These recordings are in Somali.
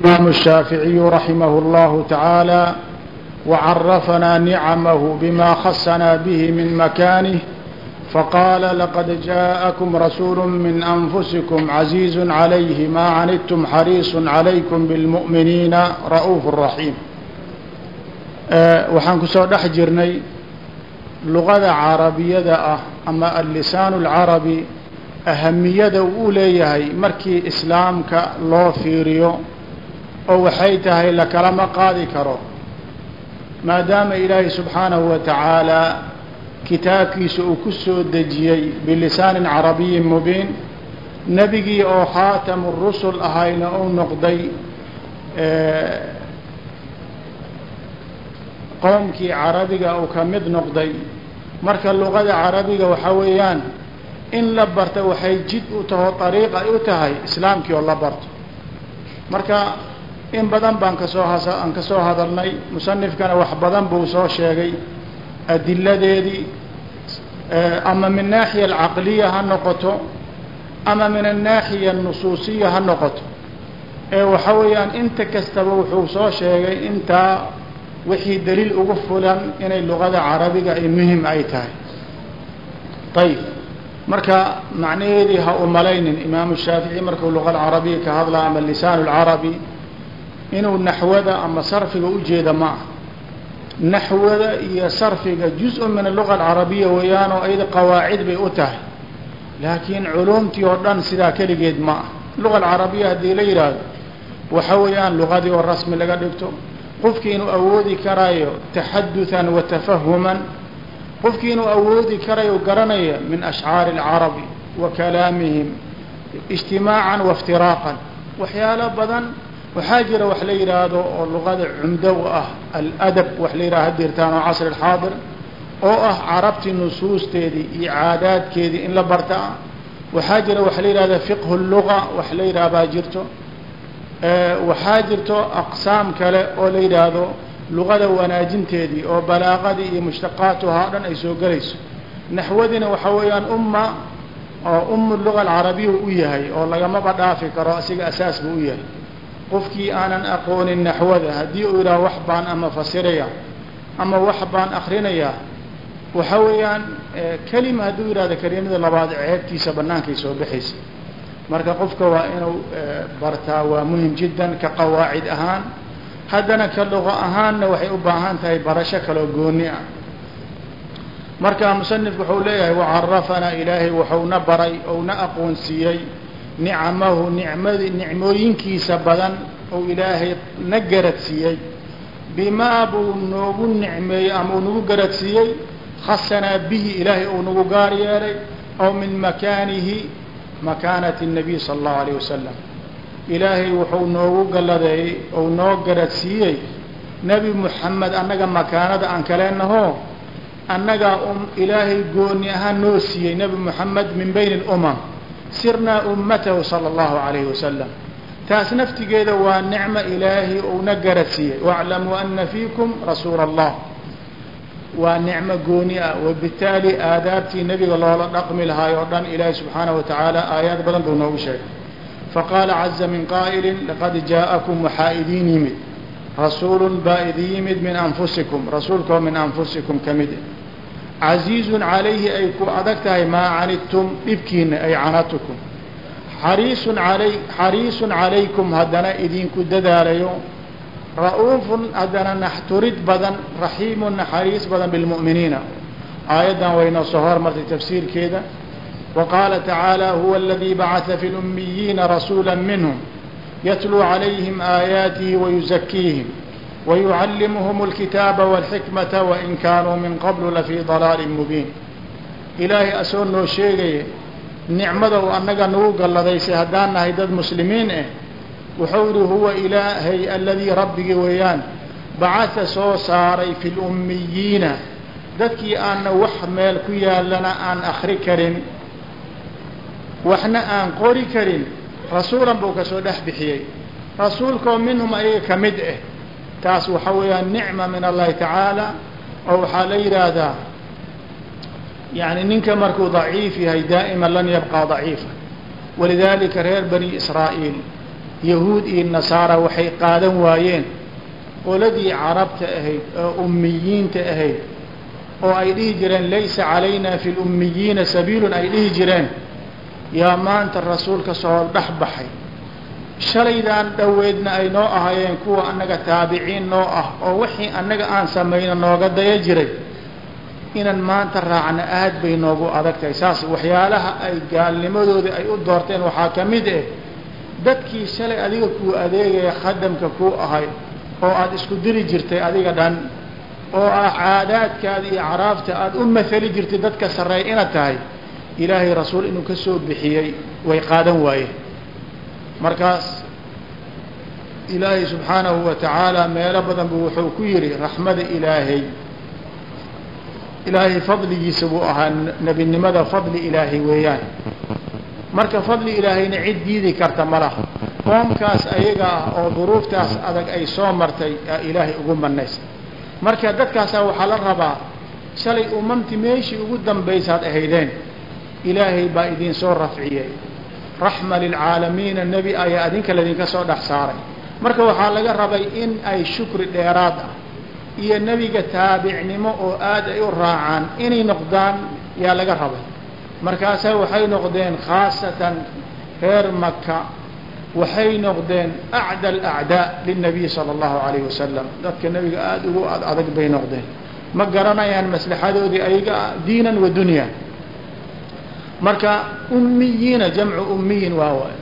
الإمام الشافعي رحمه الله تعالى وعرفنا نعمه بما خصنا به من مكانه فقال لقد جاءكم رسول من أنفسكم عزيز عليه ما عنتم حريص عليكم بالمؤمنين رؤوف رحيم waxaan ku soo dhex jirnay luqada carabiyada ah ama allisaan اlcarabi ahamiyada uu leeyahay markii islaamka loo fiiriyo oo waxay tahay lakalama qaadi karo. Maadaama ilaahay subxaanahu wa tacaala kitaabkiisa uu ku soo dejiyey bilisaanin carabiyin mubiin nebigii oo khaatamu rusul ahayna uu noqday qowmkii carabiga uu ka mid noqday. Marka luqada carabiga waxaa weeyaan in la barta waxay jid u taho ariiq ay u tahay islaamkii oo la barto. Marka in badan baan ka soo aan ka soo hadalnay musanifkana wax badan buu soo sheegay. Adiladeedii ama min naaxiya alcaqliya ha noqoto ama min annaaxiya anusuusiya ha noqoto. Ee waxa weeyaan inta kastaba wuxuu soo sheegay intaa wixii daliil ugu fulan inay luqada carabiga ay muhiim ay tahay. Ayib marka macnaheedii ha u malaynin imaamu shaafici markuu luqada carabiya ka hadlaa ama lisaan lcarabi inuu naxwada ama sarfiga ujeeda ma ah naxwada iyo sarfiga juz-un min aluga alcarabiya weeyaan oo ayada qawaacid bay u tahay laakiin culumtii oo dhan sidaa keligeed ma ah luga alcarabiya haddii la yidhaahdo waxa weeyaan luqadii oo rasmi laga dhigto qofkii inuu awoodi karayo taxaduثan wa tafahuman qofkii inuu awoodi karayo garanaya min ashcaari اlcarabi wa kalaamihim ijtimaacan waاftiraaqan waxyaalo badan waxaa jira wax la yidhaahdo oo luqada cumdow ah aladab wax la yidhaha hadirtaan oo casri xaadir oo ah carabtii nusuusteedii iyo caadaadkeedii in la barta. Ah waxaa jira wax la yidhahda fiqhu luga wax la yidhaha baa jirto. Waxaa jirto aqsaam kale oo la yidhaahdo luqada wanaajinteedii oo balaaqadii iyo mushtaqaatuhaa o dhan ay soo gelayso naxwadina waxa weeyaan umma oo umu luga alcarabiya u yahay oo lagamaba dhaafi karo asiga asaas buu u yahay qofkii aanan aqoonin naxwada haddii uu yidhaha wax baan ama fasiraya ama wax baan akrinayaa waxa weeyaan kelima hadduu yidhahdo kelimada labaad ceebtiisa bannaankay soo baxaysa marka qofka waa inuu bartaa waa muhiim jiddan ka qawaacid ahaan haddana ka luqo ahaanna waxay u baahan tahay barasho kaloo gooni ah. Marka musanifku wuxuu leeyahay wacarafanaa ilaahay wuxuuna baray ouna aqoonsiiyey nicamahu nicmadi nicmooyinkiisa badan ou ilaahay na garadsiiyey bimaa buu noogu nicmeeyey ama uu nagu garadsiiyey khasanaa bihi ilaahay uu nagu gaar yeelay aw min makaanihi makaanati الnabiy sala allahu alayh wasalam ilaahay wuxuu noogu galladeeyey ou noo garadsiiyey nebi moxamed annaga makaanada aan kaleenaho annagaa um ilaahay gooni ahaan noo siiyey nebi moxamed min bayni اlumam sirnaa ummatahu sala allahu alayhi wasalam taas naftigeeda waa nicmo ilaahay ouna garadsiiyey waaclamuu ana fiikum rasuula allah waa nicmo gooni ah wabitaali aadaabtii nebiga loola dhaqmi lahaay oo dhan ilaahi subxaanahu wa tacaala aayaad badan buu noogu sheegay. Faqaala caza min qaa'ilin laqad jaa'akum waxaa idiin yimid. Rasuulun baa idin yimid min anfusikum. Rasuulkoo min anfusikum ka mid casiizun calayhi ay ku adag tahay maa canidtum dhibkiina ay canatukum. Xariisun alay xariisun calaykum haddana idinku dadaalayo. Ra'uufun haddana naxturid badan raxiimun naxariis badan bilmu'miniina. Aayaddan waynoo soo hormartay tafsiirkeeda. Wa qaala tacaala huwa aladii bacata fi lummiyiina rasuula minhum yatluu calayhim aayaatihi wayuzakiihim wayucallimuhum alkitaaba walxikmata wain kaanuu min qablu lafii dalaalin mubiin ilaahay asoo noo sheegaya nicmada uu annaga nagu galladaysay haddaan nahay dad muslimiin ah wuxuu yihi huwa ilaahay aladii rabbigii weeyaan bacata soo saaray fi lummiyiina dadkii aanna wax meel ku yaalana aan akri karin waxna aan qori karin rasuulan buu ka soo dhex bixiyey rasuulkoo minhum ayaga ka ah taas waxa weeyaan nicma min allahi tacaala oo waxaa la yidhaahdaa yani ninka markuu daciif yahay daa'iman lan yabqaa daciifa. Walidaalika reer bani israa'iil yahuud iyo nasaara waxay qaadan waayeen qoladii carabta ahayd oo ummiyiinta ahayd oo ay dhihi jireen laysa calayna fi lummiyiina sabiilun ay dhihi jireen. Yaa maanta rasuulka soo dhex baxay shalaydaan dhoweedna ay noo ahaayeen kuwa annaga taabiciin noo ah oo wixii annaga aan samayno nooga daya jiray inaan maanta raacna aad bay noogu adag tahay saas waxyaalaha ay gaalnimadoodii ay u doorteen waxaa ka mid ah dadkii shalay adiga kuu adeegaya khadamka kuu ahay oo aada isku diri jirtay adiga dhan oo ah caadaadkaada iyo caraafta aada u mahali jirtay dadka sarreeya inaad tahay ilaahay rasuul inuu ka soo bixiyey way qaadan waayeen markaas ilaahay subxaanahu wa tacaala meelo badan buu wuxuu ku yidhi raxmada ilaahay. Ilaahay fadligiisa buu ahaa nebinimada fadli ilaahay weeyaan. Marka fadli ilaahayna cid diidi karta ma laha. Qoomkaas ayaga ah oo duruuftaas adag ay soo martay aa ilaahay ugu manaysa marka dadkaasaa waxaa la rabaa shalay umamti meeshii ugu dambaysaad ahaydeen ilaahay baa idin soo rafciyey raxma lilcaalamiina nebi ayaa adinka laydinka soo dhex saaray. Marka waxaa laga rabay in ay shukri dheeraad ah iyo nebiga taabicnimo oo aad ay u raacaan inay noqdaan yaa laga rabay. Markaasaa waxay noqdeen khaasatan reer maka waxay noqdeen acda alacdaa lilnabiy sala allahu calayh wasalam dadka nebiga aada ugu ad adag bay noqdeen. Ma garanayaan maslaxadoodii ayaga diinan wa dunya marka ummiyiina jamcu ummiyin waa waay.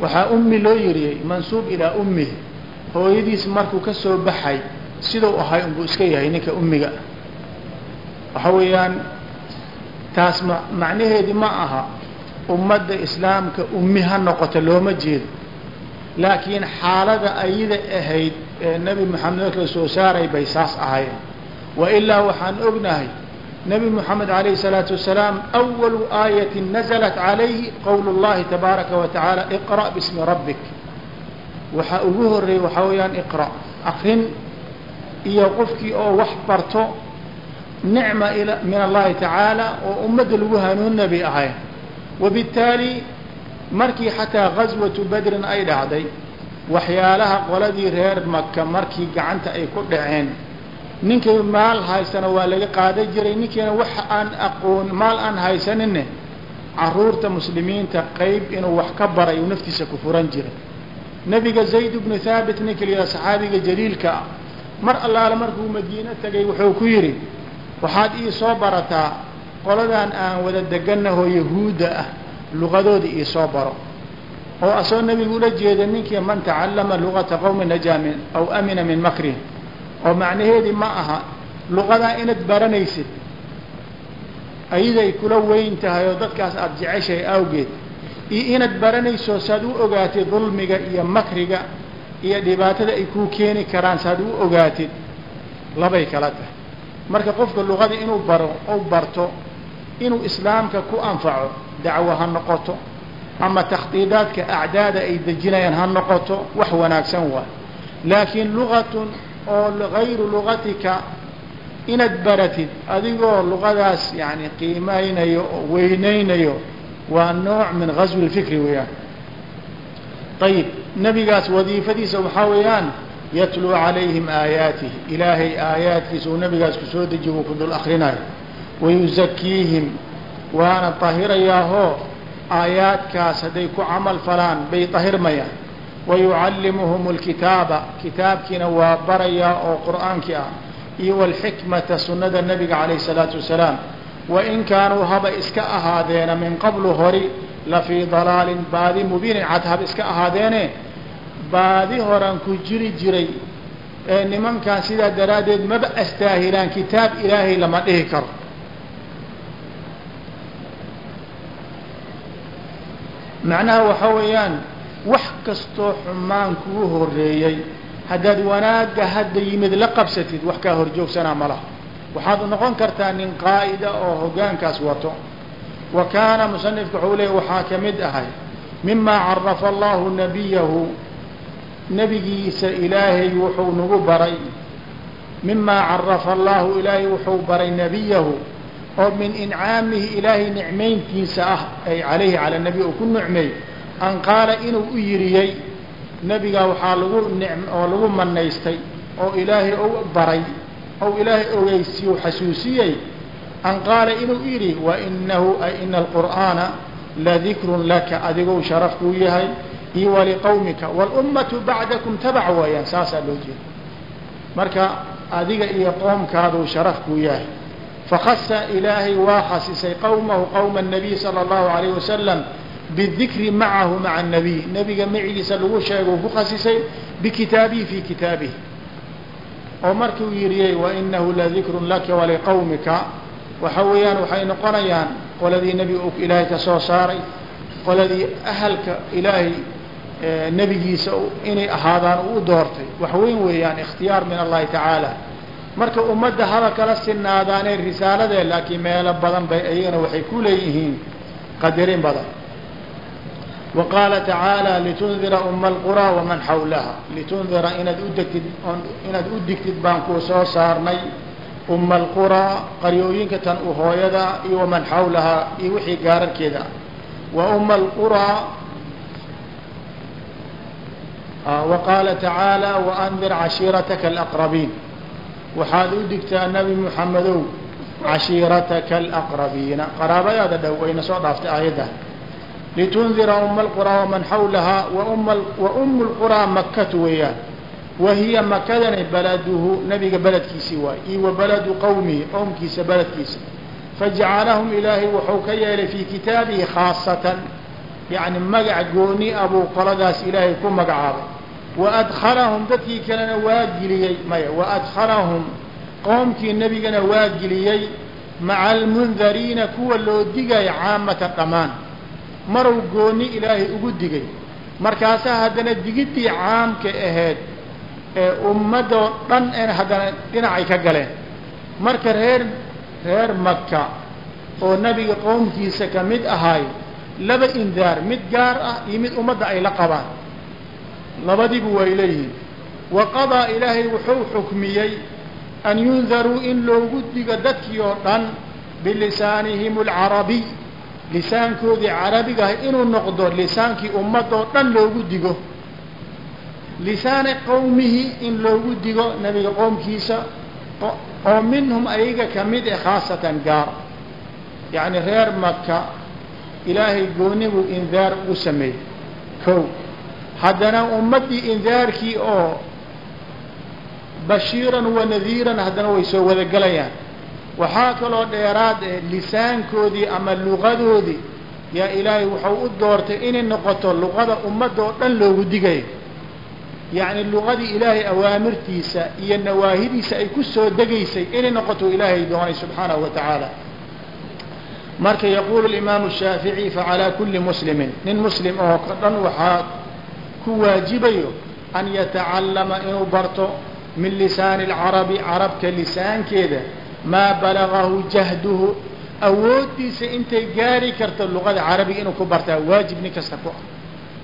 Waxaa ummi loo yiriyey mansuub ilaa ummihi hooyadiis markuu ka soo baxay sidau ahay unbuu iska yahay ninka ummiga. Waxa weeyaan taas ma macnaheedi ma aha ummadda islaamka ummi ha noqota looma jeedo. Laakiin xaalada ayada ahayd ee nebi moxamed marka soo saaray bay saas ahayen wa ilaa waxaan ognahay nebi moxamed alayh الsalaatu wasalaam awalu aayati naزlat calayhi qowl اllahi tabaaraka wa tacaala iqra' bismi rabbik waxaa ugu horeeyey waxaa weeyaan iqra' akrin iyo qofkii oo wax barto nicma min allahi tacaala oo ummadda lagu hanuunina bay ahayn wabittaali markii xataa gaswatu badrin ay dhacday waxyaalaha qoladii reer maka markii gacanta ay ku dhaceen ninkii maal haysana waa laga qaadan jiray. Ninkiina wax aan aqoon maal aan haysaninne carruurta muslimiinta qeyb inuu wax ka baray uu naftiisa ku furan jiray. Nebiga zayd bnu thaabit ninka la saxaabiga jaliilka ah mar allaale markuu madiine tegay wuxuu ku yidhi waxaad ii soo barataa qoladan aan wada deganahoo yahuudda ah luqadooda ii soo baro. Oo asoo nebigu ula jeeda ninkii man tacallama luqata qowmi najaa min aw amina min makrihim oo macnaheedii ma aha luqadaa inaad baranaysid ayaday kula weyn tahay oo dadkaas aada jeceshahay awgeed iyo inaad baranayso saad u ogaatid dulmiga iyo makriga iyo dhibaatada ay kuu keeni karaan saad u ogaatid labay kala tahay. Marka qofka luqada inuu baro u barto inuu islaamka ku anfaco dacwo ha noqoto ama takhdiidaadka acdaada ay dejinayaan ha noqoto wax wanaagsan waay. Laakiin luqatun oo gayru lugatika inaad baratid adigoo luqadaas yani qiimaynayo oo weynaynayo waa nooc min gaswi lfikri weeyaan. Ayib nebigaas wadiifadiisa waxaa weeyaan yatluu calayhim aayaatih ilaahay aayaadkiisa uu nabigaas ku soo dejiyo uu ku dul akrinayo wayuzakiihim waana tahirayaahoo aayaadkaas hadday ku camal falaan bay tahirmayaan wayucallimuhum alkitaaba kitaabkiina waa barayaa oo qur'aankii ah iyo walxikmata sunnada nebiga calayh isalaatu wasalaam wain kaanuu haba iska ahaadeena min qablu hori la fii dalaalin baadi mubiinin cad haba iska ahaadeene baadi horan ku jiri jiray ee nimankan sidaa daraaddeed maba astaahilaan kitaab ilaahay lama dhihi karo macnaha weeyaan wax kastoo xumaan kuu horeeyey haddaad wanaagga hadda yimid la qabsatid wax kaa horjoogsanaa ma laha. Waxaad noqon kartaa nin qaa'ida oo hoggaankaas wato. Wa kaana musanifka waxuu leeyay waxaa ka mid ahay mimaa carafa allahu nabiyahu nebigiisa ilaahay wuxuu nagu baray. Mimaa carafa allahu ilaahay wuxuu baray nebiyahu oo min incaamihi ilaahay nicmayntiisa ah ay calayhi cala nabi uu ku nicmeey an qaala inuu u yiriyey nebigaa waxaa lagu nicm oo lagu manaystay oo ilaahay ou baray ou ilaahay ogeysiye u xasuusiyey an qaala inuu yidhi wainahu ay ina alqur'aana ladikrun laka adigou sharaf kuu yahay iyo waliqawmika walummatu bacdakum tabac weeyaan saasaa loo jeeda marka adiga iyo qoomkaaduu sharaf kuu yahay fakasa ilaahay waa khasisay qowmahu qowma الnabiy salى اllahu alayh wasalam bidikri macahu maca الnabiy nebiga macigiisa lagu sheega uu ku khasisay bikitaabihi fi kitaabihi. Oo markii uu yidhiyey wainahu ladikrun laka waliqawmika waxa weeyaan waxay noqonayaan qoladii nebiga uu ilaahay ka soo saaray qoladii ahalka ilaahay nebigiisa inay ahaadaan uu doortay. Wax weyn weeyaan ikhtiyaar min allahi tacaala. Marka ummadda haba kala sinaadaanee risaaladee laakiin meelo badan bay iyagana waxay ku leeyihiin qadarin badan qaala tacaala litundira uma alquraa waman xawlaha litundira inaad u degtid inaad u digtid baan kuu soo saarnay uma alquraa qaryooyinka tan u hooyada iyo waman xawlahaa iyo wixii gaararkeeda alquraa wa qaala tacaala waandir cashiirataka alaqrabiin waxaad u digtaa nebi muxamedow cashiirataka alaqrabiina qaraabadaada dhow wayna soo dhaaftay aayadda uma alquraa waman xawlahaa wa umu lquraa makatu weeyaan hiya makadani baladuhu nebiga beledkiisii waay iyo baladu qowmihi qowmkiisa beledkiisa fajacalahum ilaahay wuxuu ka yeelay fii kitaabihi khaasatan yacni magac gooni ah buu qoladaas ilaahay ku magacaabay wa adkhalahum dadkii kalena waa geliyey wa adkhalahum qoomkii nebigana waa geliyey maca almundariina kuwa loo digaya caamatan dhammaan marow gooni ilaahay ugu digay. Markaasaa haddana digiddii caamka ahayd ee ummadoo dhan en haddana dhinacay ka galeen. Marka reer reer maka oo nebiga qowmkiisa ka mid ahaay laba indaar mid gaar ah iyo mid ummadda ay la qabaan. Labadiibu way leeyihiin wa qadaa ilaahay wuxuu xukmiyey an yundaruu in loogu digo dadkii oo dhan bilisaanihim alcarabiy lisaankoodii carabigaah inuu noqdo lisaankii ummadoo dhan loogu digo. Lisaani qowmihi in loogu digo nebiga qowmkiisa oo minhum ayaga ka mid e khaasatan gaar. Yacni reer maka ilaahay gooni buu indaar ugu sameeyey. Kow haddana ummaddii indaarkii oo bashiiran wa nadiiran haddana way soo wadagelayaan waxaa kaloo dheeraad eh lisaankoodii ama luqadoodii. Yaa ilaahay wuxuu u doortay inay noqoto luqada ummadda oo dhan loogu digayo. Yacni luqadii ilaahay awaamirtiisa iyo nawaahidiisa ay ku soo degaysay inay noqoto ilaahay doonay subxaanahu wa tacaala. Marka yaquulu imaamu shaafici facalaa kulli muslimin. Nin muslim oo ka dhan waxaa ku waajibayo an yatacallama inuu barto min lisaani alcarabi carabka lisaankeeda maa balagahu jahduhu awooddiisa intay gaari karto luqada carabiga inuu ku bartaa waajib nin kasta ku ah.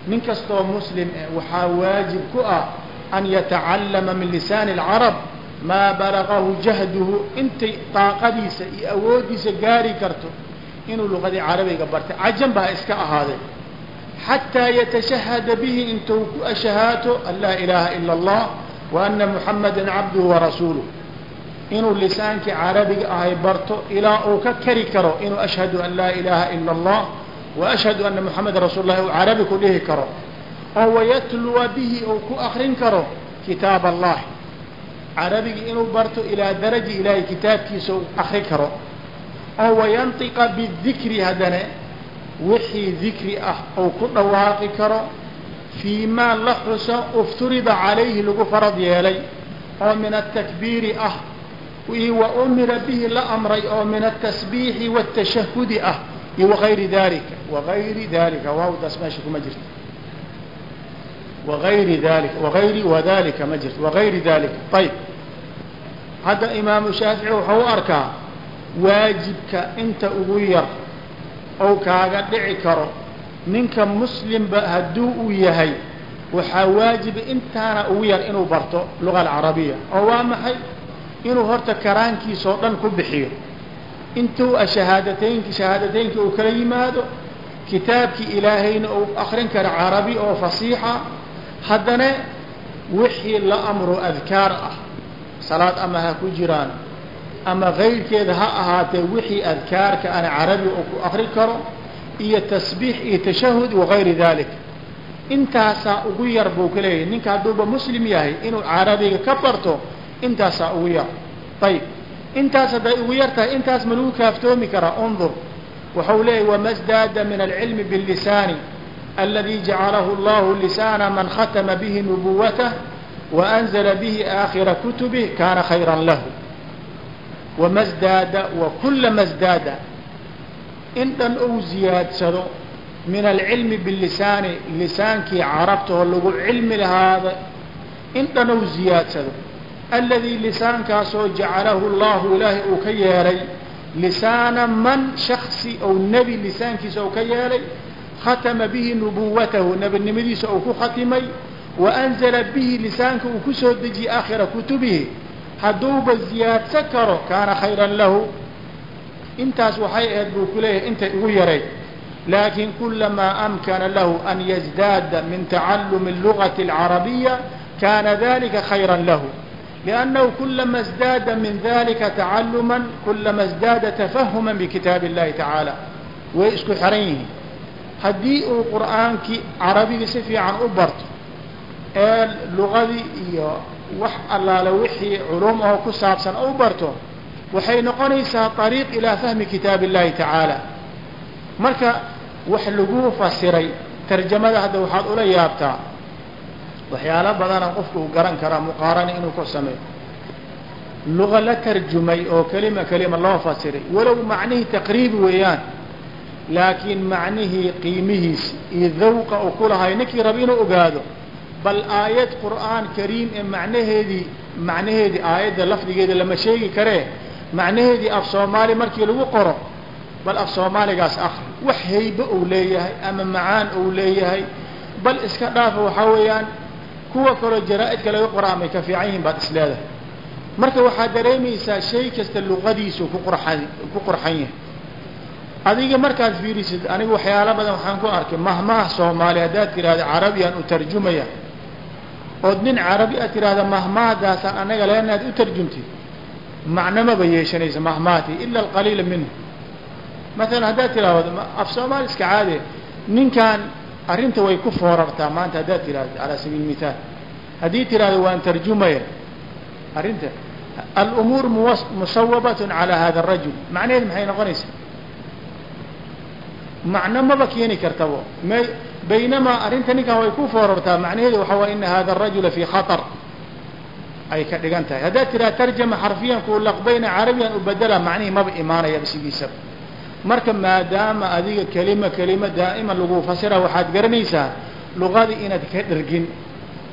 Nin kastoo muslim eh waxaa waajib ku ah an yatacallama min lisaani alcarab maa balagahu jahduhu intay daaqadiisa iyo awooddiisa gaari karto inuu luqadii carabiga bartay. Cajan baa iska ahaadee xataa yatashahada bihi intuu ku ashahaato an laa ilaaha ila allah wa ana muxamada cabduhu warasuuluh inuu lisaankii carabiga ahay barto ilaa uu ka kari karo inuu ashhadu an laa ilaaha ila allah wa ashhadu ana muxameda rasuul lahi uu carabi ku dhihi karo. Oo wayatluwa bihi uu ku akrin karo kitaab allahi carabigi inuu barto ilaa daraji ilaahay kitaabkiisa uu akri karo. Oo wayantiqa bidikri haddana wixii dikri ah uu ku dhawaaqi karo fii maa la xuso ufturida calayhi lagu farad yeelay oo min atakbiiri ah bihi la amray oo min atasbiixi waatashahudi ah wagayri dalika wagayri dalika waawdaas meesha kuma jirto wagayri dalika wagayri wadalika ma jirto wagayri dalika ayb hadda imaamu shaafici wuxuu u arkaa waajibka inta ugu yar ou kaaga dhici karo ninka muslimba hadduu uu yahay waxaa waajiba intaana ugu yar inuu barto luga alcarabiya oo waa maxay inuu horta karaankiisa dhan ku bixiyo. Intuu shahaadateynki shahaadateynki uu kala yimaado kitaabkii ilaahayna uu akrin karo carabi oo fasiixa haddana wixii la amro adkaar ah salaad ama ha ku jiraan ama kayrkeeda ha ahaatee wixii adkaarka ana carabi oo ku akri karo iyo tasbiix iyo tashahud wagayri dalik intaasaa ugu yar buu ka leeyahay. Ninka hadduuba muslim yahay inuu carabiga ka barto intaasaa ugu yar. Ayib intaas hadday ugu yar tahay intaas ma lagu kaaftoomi karaa? Undur. Waxau leeyahy wama sdaada min alcilmi biاlisaani aladi jacalahu allahu lisaana man khatama bihi nubuwatah waanzla bihi aakhira kutubih kana khayra lahu. Wama sdaada wa kulama sdaada in dhan ou ziyaadsado min alcilmi bilisaani lisaankii carabta oo lagu cilmi lahaada in dhan ou ziyaadsado aladii lisaankaasoo jacalahu allahu ilaahay uu ka yeelay lisaana man shaksi ou nebi lisaankiisa ou ka yeelay khatama bihi nubuwatahu nebinimadiisa ou ku khatimay waanzala bihi lisaanka uu ku soo dejiyey aakhira kutubihi. Hadduuba ziyaadsan karo kaana khayran lahu. Intaas waxay ahayd buu ku leeyahay intay ugu yarayd laakin kulamaa amkana lahu an yazdaada min tacallumi اlugati اlcarabiya kana dalika khayra lahu لأnnahu kulama اsdaada min dalika tacaluma kulama اsdaada tafahuma bkitaab الlahi taعaalى way isku xiran yihiin haddii uu qur'aankii carabigii si fiican u barto ee lugadii iyo wax allaale wixii culum oo ku saabsan u barto waxay noqonaysaa طariiq ilaa fahmi kitaab الlahi taعaalى marka wax laguu fasiray tarjamada hadda waxaad ula yaabtaa waxyaalo badana qofku uu garan karaa muqaarani inuu ku sameeyo. Luga la tarjumay oo kelima kelima loo fasiray walow macnihii taqriibi weeyaan laakiin macnihii qiimihiisi iyo dawqa uu ku lahay ninkii raba inuu ogaado bal aayad qur'aan kariim ee macnaheedii macnaheedii aayadda lafdigeeda lama sheegi karee macnaheedii af soomaali markii lagu qoro bal af soomaaligaas akri wax haybe uu leeyahay ama macaan uu leeyahay bal iska dhaafa waxaa weeyaan kuwa kaloo jaraa-idka laga qora amay ka fiican yihiin baad isleedahay marka waxaad dareemaysaa shay kasta luqadiisu ku qurxan ku qurxan yahay. Adiga markaad fiirisid aniga waxyaalo badan waxaan ku arkay. Mahmaah soomaali haddaad tidhahda carabiyaan u tarjumaya. Ood nin carabi aad tidhahda mahmaahdaasaan anaga leena ad u tarjumtid macnamaba yeeshanaysa mahmaahti ila alqaliila minhu. Maalan haddaad tidhaahdo af soomaali iska caade ninkan arrinta way ku foorartaa maanta haddaad tidhahdo calaa sabiil mithaal haddii tidhahdo waan tarjumaya arrinta alumuur musawabat calaa hada arajul macnaheed maxay noqonaysaa macno maba keeni kartabo. M baynamaa arrinta ninkan way ku foorartaa macnaheedu waxaa waay ina hada arajula fii khatar. Ay ka dhigan tahay. Haddaad tidhahdo tarjama xarfiyan kuu laqbayna carabiyan u bedela macnihii maba imaanayaba sidiisaba marka maadaama adiga kelima kelima daa'iman lagu fasira waxaad garanaysaa luqadii inaad ka dhergin.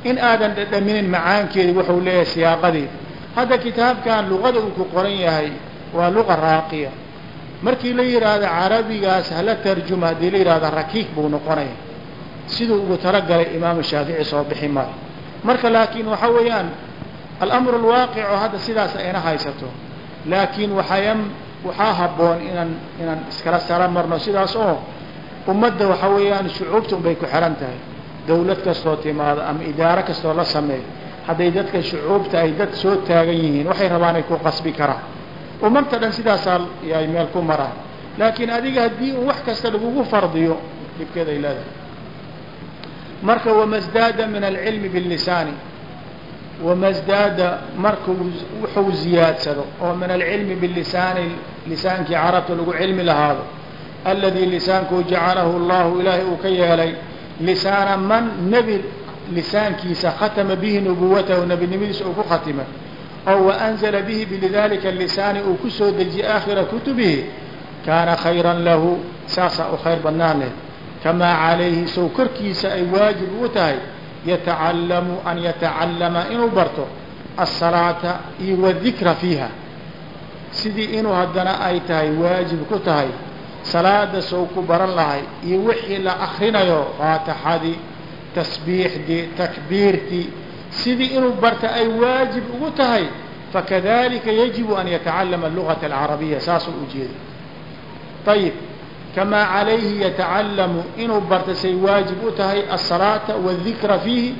In aadan dhadhaminin macaankeedi wuxuu leeyahay siyaaqadii. Hadda kitaabkan luqada uu ku qoran yahay waa luqa raaqiya. Markii la yidhaahdo carabigaas hala tarjuma haddii la yidhahdo rakiik buu noqonaya. Siduu ugu talagalay imaamu shaafici soo bixi maayo marka laakiin waxaa weeyaan alamru alwaaqico hadda sidaas ayna haysato. Laakiin waxaa waxaa habboon inaan inaan iskala sara marno sidaas oo ummadda waxaa weeyaan shucuubta unbay ku xihan tahay. Dawlad kastoo timaado ama idaaro kastoo la sameeyo. Hadday dadka shucuubta ay dad soo taagan yihiin waxay rabaan ay ku qasbi karaan. Ummadta dhan sidaasaa ay meel ku maraan. Laakiin adiga haddii uu wax kasta lagugu fardiyo dhibkeed ay leedahay. Marka wama sdaada min alcilmi bilisaani wama sdaada markuu wuxuu ziyaadsado oo min alcilmi bilisaani lisaankii carabta lagu cilmi lahaado aladi lisaankuu jacalahu allahu ilaahay uu ka yeelay lisaana man nebi lisaankiisa khatama bihi nubuwatahu nebinimadiisa uu ku khatimay oo waanzala bihi bilidalika lisaani uu ku soo dejiyey aakhira kutubihi kaana khayran lahu saasaa u khayr badnaan leh kamaa calayhi sow korkiisa ay waajib u tahay yatacallamu an yatacallama inuu barto asalaata iyo wadikra fiiha sidii inuu haddana ay tahay waajib ku tahay salaada sow ku baran lahay iyo wixii la akrinayo faatixadii tasbiixdii takbiirtii sidii inuu barta ay waajib ugu tahay fakadalika yajibu an yatacallama lugata alcarabiya saasuu ujeeda ayib kamaa calayhi yatacallamu inuu barta say waajib u tahay asalaata wadikra fiihi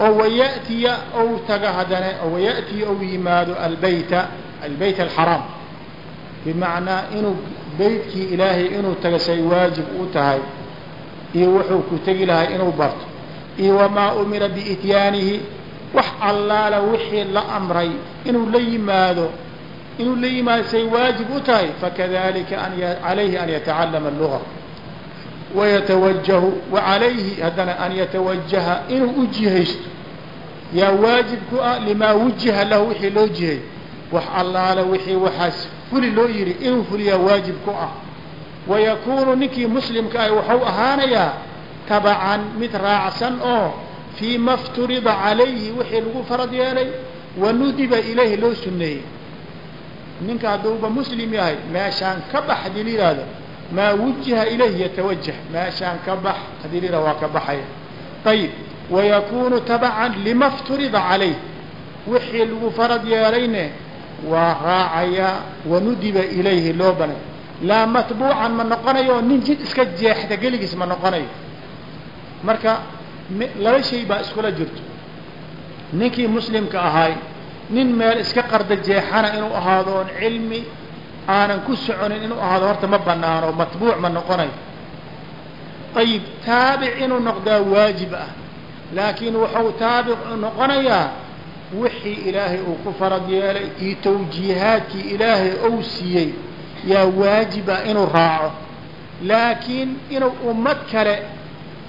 oo waya'tiya ou taga haddana waya'tiya ou yimaado albeyta albeyt alxaraam bimacnaa inuu beytkii ilaahay inuu taga say waajib u tahay iyo wuxuu ku tegi lahay inuu barto iyo wamaa umira biityaanihi wax allaala wixii la amray inuu la yimaado inuu la yimaado say waajib u tahay fakadalika calayhi an yatacallama alluga wayatawajahu wacalayhi haddana an yatawajaha inuu u jihaysto. Yaa waajib ku ah limaa wujiha lahu wixii loo jihay wax allaala wixii waxaas fuli loo yidhi inuu fuliyaa waajib ku ah. Wayakuunu ninkii muslimka ah wuxuu ahaanayaa tabacan mid raacsan oo fii ma fturida calayhi wixii lagu farad yeelay wa nudiba ilayhi loo sunneeyey ninka hadduuba muslim yahay meeshaan ka bax haddii la yidhaahdo maa wujiha ilayhi yatawajah meeshaan ka bax haddii la yidhahdo waa ka baxaya. Ayib wayakuunu tabacan lima fturida calayh. Wixii lagu farad yeelayne waa raacayaa wanudiba ilayhi loo banay. Laa matbuucan ma noqonayo nin jid iska jeexda geligiis ma noqonayo. Marka laba shay baa iskula jirto. Ninkii muslimka ahay nin meel iska qarda jeexana inuu ahaado oon cilmi aanan ku soconin inuu ahaado horta ma banaano matbuuc ma noqonayo ayib taabic inuu noqdaa waajib ah. Laakiin wuxuu taabic noqonayaa wixii ilaahay uu ku farad yeelay iyo tawjiihaadkii ilaahay ou siiyey. Yaa waajiba inuu raaco. Laakiin inuu ummad kale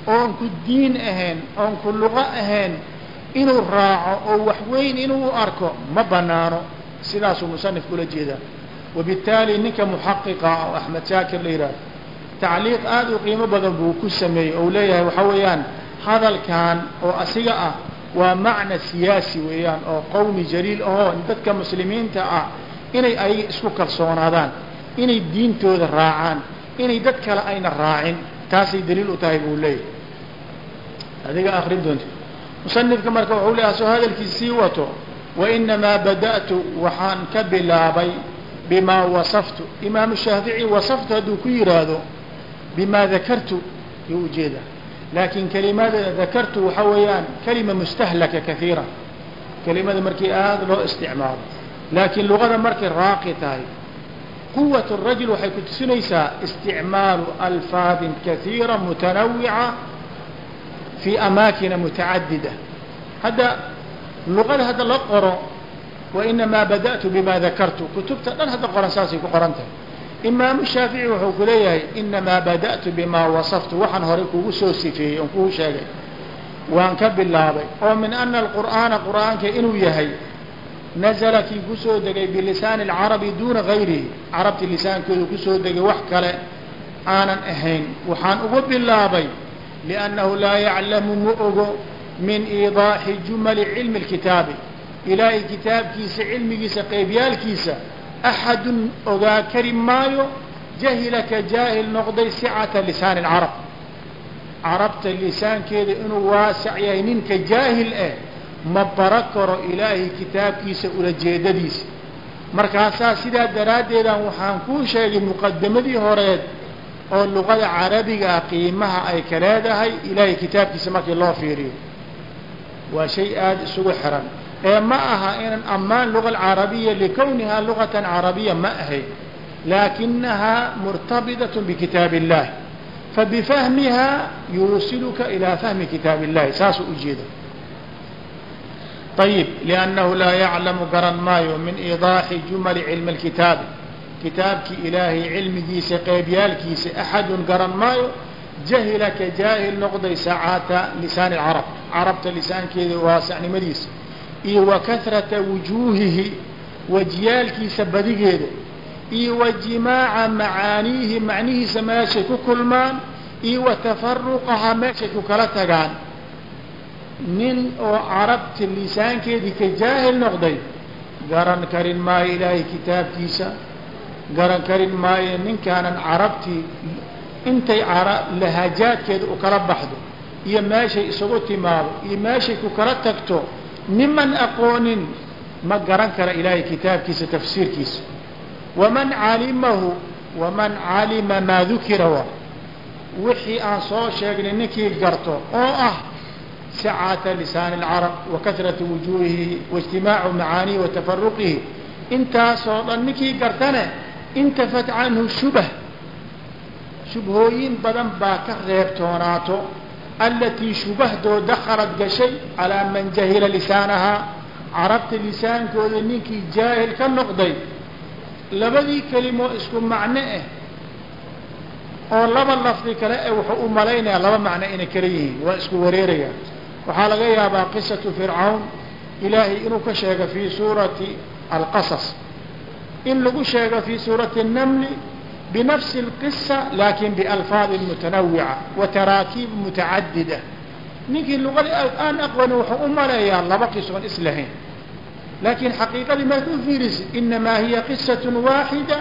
oon ku diin ahayn oon ku luqo ahayn inuu raaco oo wax weyn inuu arko ma banaano sidaasuu musanif kula jeedaa. Wabittaali ninka muxaqiqa oo axmed shaakir la yidhahdo tacliiq aada u qiimo badan buu ku sameeyey ou leeyahay waxaa weeyaan hadalkan oo asiga ah waa macna siyaasi weeyaan oo qowmi jaliil ahoo dadka muslimiinta ah inay ayaga isku kalsoonaadaan inay diintooda raacaan inay dad kale ayna raacin. Taasay daliil u tahay buu leeyahay. Adiga akrin doonta musanifka marka wuxuu leeyahay soo hadalkiis sii wato. Wainamaa bada'tu waxaan ka bilaabay bimaa wasaftu. Imaamu shaafici wasaftu hadduu ku yidhaahdo bimaa dakartu yuu ujeeda laakiin kelimada dakartu waxaa weeyaan kelima mustahlaka kaiira kelimada markii aada loo isticmaalo. Laakiin luqada markay raaqi tahay quwat الrajul waxay ku tusinaysaa isticmaalu alfaadin kaiira mutanawica fi amaakina mutacadida hadda luqada hadda la qoro wainamaa bada'tu bima dakartu kutubta dhan hadda qoran saasay ku qoran tahay imaamu shaafici wuxuu ku leeyahay inamaa bada'tu bimaa wasaftu waxaan horay kugu soo sifeeyey oon kugu sheegay waan ka bilaabay oo min ana alqur'aana qur'aanka inuu yahay nazla kii bilisaani lisaankooda ku soo degay wax kale aanan ahayn waxaan ugu bilaabay liannahu laa yaclamu ma ogo min iidaaxi jumali cilmi اlkitaabi ilaahay kitaabkiisa cilmigiisa qeybyaalkiisa axadun ogaa kari maayo jahila ka jaahil noqday sicata lisaani اlcarab carabta lisaankeeda inuu waasac yahay ninka jaahil ah ma bara karo ilaahay kitaabkiisa ulajeedadiisa markaasaa sidaa daraaddeedan waxaan kuu sheegay muqadamadii horeed oo luqada carabigaa qiimaha ay ka leedahay ilaahay kitaabkiisa markii loo fiiriyo waa shay aada isugu xiran ee ma aha inan ammaan luga alcarabiya likownihaa lugatan carabiya ma ahayn laakinahaa murtabidaة bkitaab الlahi fabifahmiha yuusiluka ilaa fahmi kitaab الlahi saasuu ujeeda ayib liannahu laa yaclamu garan maayo min iidaaxi jumali cilmi اlkitaabi kitaabkii ilaahay cilmigiisa qeybyaalkiisa axadun garan maayo jahila ka jaahil noqday sacaata lisaani اlcarab carabta lisaankeeda waasacnimadiisa iyo wa kahrata wujuuhihi wajiyaalkiisa badigeeda. Iyo wa jimaaca macaaniihi macnihiisa meeshay ku kulmaan. Iyo wa tafaruqaha meeshay ku kala tagaan. Nin oo carabta lisaankeedii ka jaahil noqday garan karin maayo ilaahay kitaabkiisa garan karin maayo ninkaanan carabtii intay lahajaadkeeda u kala baxdo iyo meeshay isugu timaado iyo meeshay ku kala tagto niman aqoonin ma garan kara ilaahay kitaabkiisa tafsiirkiisa. Waman calimahu waman calima maa dukira wa. Wixii aan soo sheegnay ninkii garto oo ah sacata lisaani اlcarab wa kasrata wujuuhihi waijtimaacu macaanihi wa tafaruqihi intaasoo dhan ninkii gartane intafat canhu shubah. Shubhooyin badan baa ka reebtoonaato alatii shubahdoo dakhalad gashay calaa man jahila lisaanahaa carabta lisaankooda ninkii jaahil ka noqday labadii kelimo isku macno ah oo laba lafdi kale e wuxuu u malaynayaa laba macno inay kala yihiin waa isku wareeraya. Waxaa laga yaabaa qisatu fircawn ilaahay inuu ka sheego fii suurati alqasas in lagu sheego fii suurati الnmli binafsi اlqisa lakin bialfaadi mutanawica wa taraakiib mutacadida ninkii luqadii aan aqbani wuxuu u maleeyaa laba qisoon islahayn laakiin xaqiiqadii maad u fiirisid inamaa hiya qisaة waaxida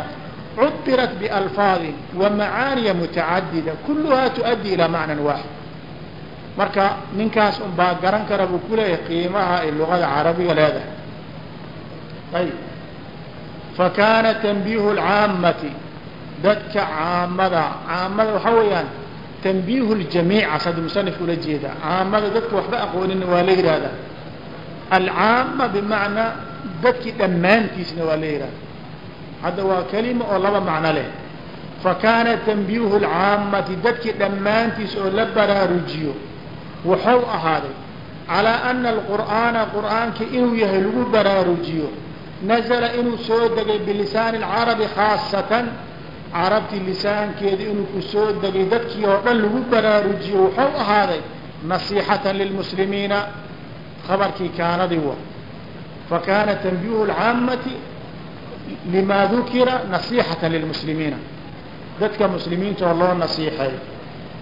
cubirat bialfaadin wa macaaniya mutacadida kuluhaa tuؤaddi ilaa macnan waaxid marka ninkaas un baa garan kara buu ku leeyahay qiimaha ay luqada carabiga leedahay ayb fakaana tanbiihu اlcaamati dadka caamada caamada waxaa weeyaan tanbiihu ljamiica sada musanifku ula jeedaa caamada dadka waxba aqoonina waa la yihahdaa alcaama bimacnaa dadkii dhammaantiisna waa la yihahda hadda waa kelima oo laba macno leh fakaana tanbiihu lcaamati dadkii dhammaantiis oo la baraarujiyo wuxuu ahaaday calaa ana alqur'aana qur'aanka inuu yahay lagu baraarujiyo nazala inuu soo degay bilisaani alcarabi khaasatan carabtii lisaankeeda inuu ku soo degay dadkii oo dhan lagu baraarujiyo wuxuu ahaaday nasiixatan lilmuslimiina khabarkii kaanadii wa fakaana tanbiihu lcaamati lima dukira nasiixatan lilmuslimiina. Dadka muslimiinta oo loo nasiixay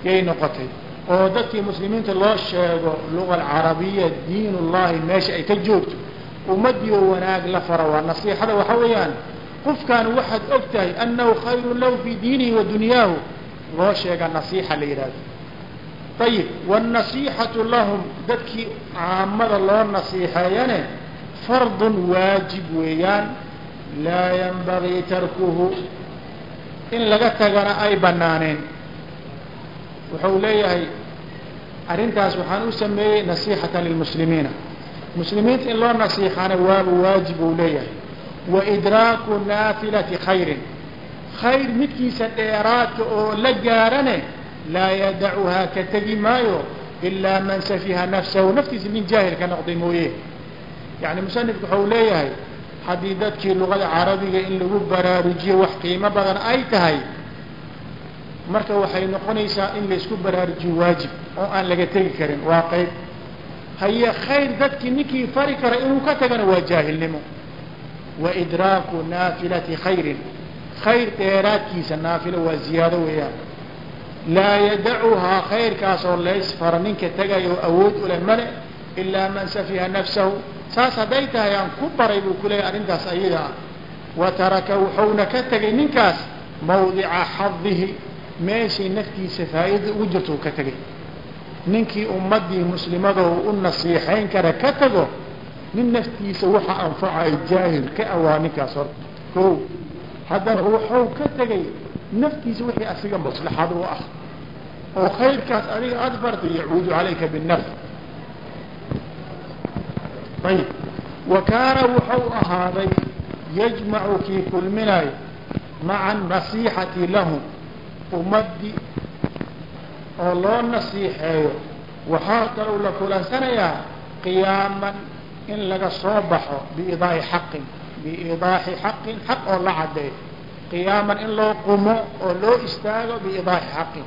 yay noqotay. Oo dadkii muslimiinta loo sheego luga alcarabiya diin ullahi meesha ay ka joogto ummadii oo wanaag la fara waa nasiixada waxaa weeyaan qofkan waxaad og tahay annahu khayrun lahu fii diinihi wa dunyaahu loo sheega nasiixa la yidhahdo ayib wاnasiixatu lahum dadkii caamada loo nasiixeeyane fardun waajib weeyaan laa yanbagii tarkuhu in laga tagana ay banaaneen wuxuu leeyahay arrintaas waxaan u sameeyey nasiixatan lilmuslimiina muslimiinta in loo nasiixana waaba waajib uu leeyahay. Waidraaku naafilati khayrin. Khayr midkiisa dheeraadka oo la gaarane laa yadacuhaa ka tegi maayo ilaa man safiha nafsahu. Naftiisa nin jaahil ka noqday mooye. Yani musanifku waxau leeyahay haddii dadkii luqada carabiga in lagu baraarujiyo wax qiimo badan ay tahay marka waxay noqonaysaa in laysku baraarujiyo waajib oo aan laga tegi karin. Waa qayb haye khayr dadkii ninkii fari kara inuu ka tagana waa jaahilnimo waidraaku naafilati khayrin khayr dheeraadkiisa naafilo waa ziyaado weeyaan laa yadacuhaa khayrkaasoo laysfara ninka tegayo awood ule male ilaa man safiha nafsahu saas hadday tahay aan ku baray buu ku leeyahy arrintaas ayada ah wa taraka wuxuuna ka tegay ninkaas mawdica xadihi meeshay naftiisa faa'iida ugu jirto uu ka tegay ninkii ummaddii muslimadoo u nasiixayn kara ka tago nin naftiisa waxa anfacay jaahil ka awaa ninkaas horta ko haddana wuxuu ka tegay naftiisa wixii asiga maslaxad u ah. Oo khayrkaas adiga aada bartay yacuudu calayka binnafc ayib. Wa kaana wuxuu ahaaday yajmacu kii kulminayo maca anasiixati lahum ummaddii oo loo nasiixeeyo. Waxaa kalou la kulansanayaa qiyaaman in laga soo baxo biidaahi xaqin biidaaxi xaqin xaq oo la caddeeyo. Qiyaaman in loo qumo oo loo istaago biidaaxi xaqin.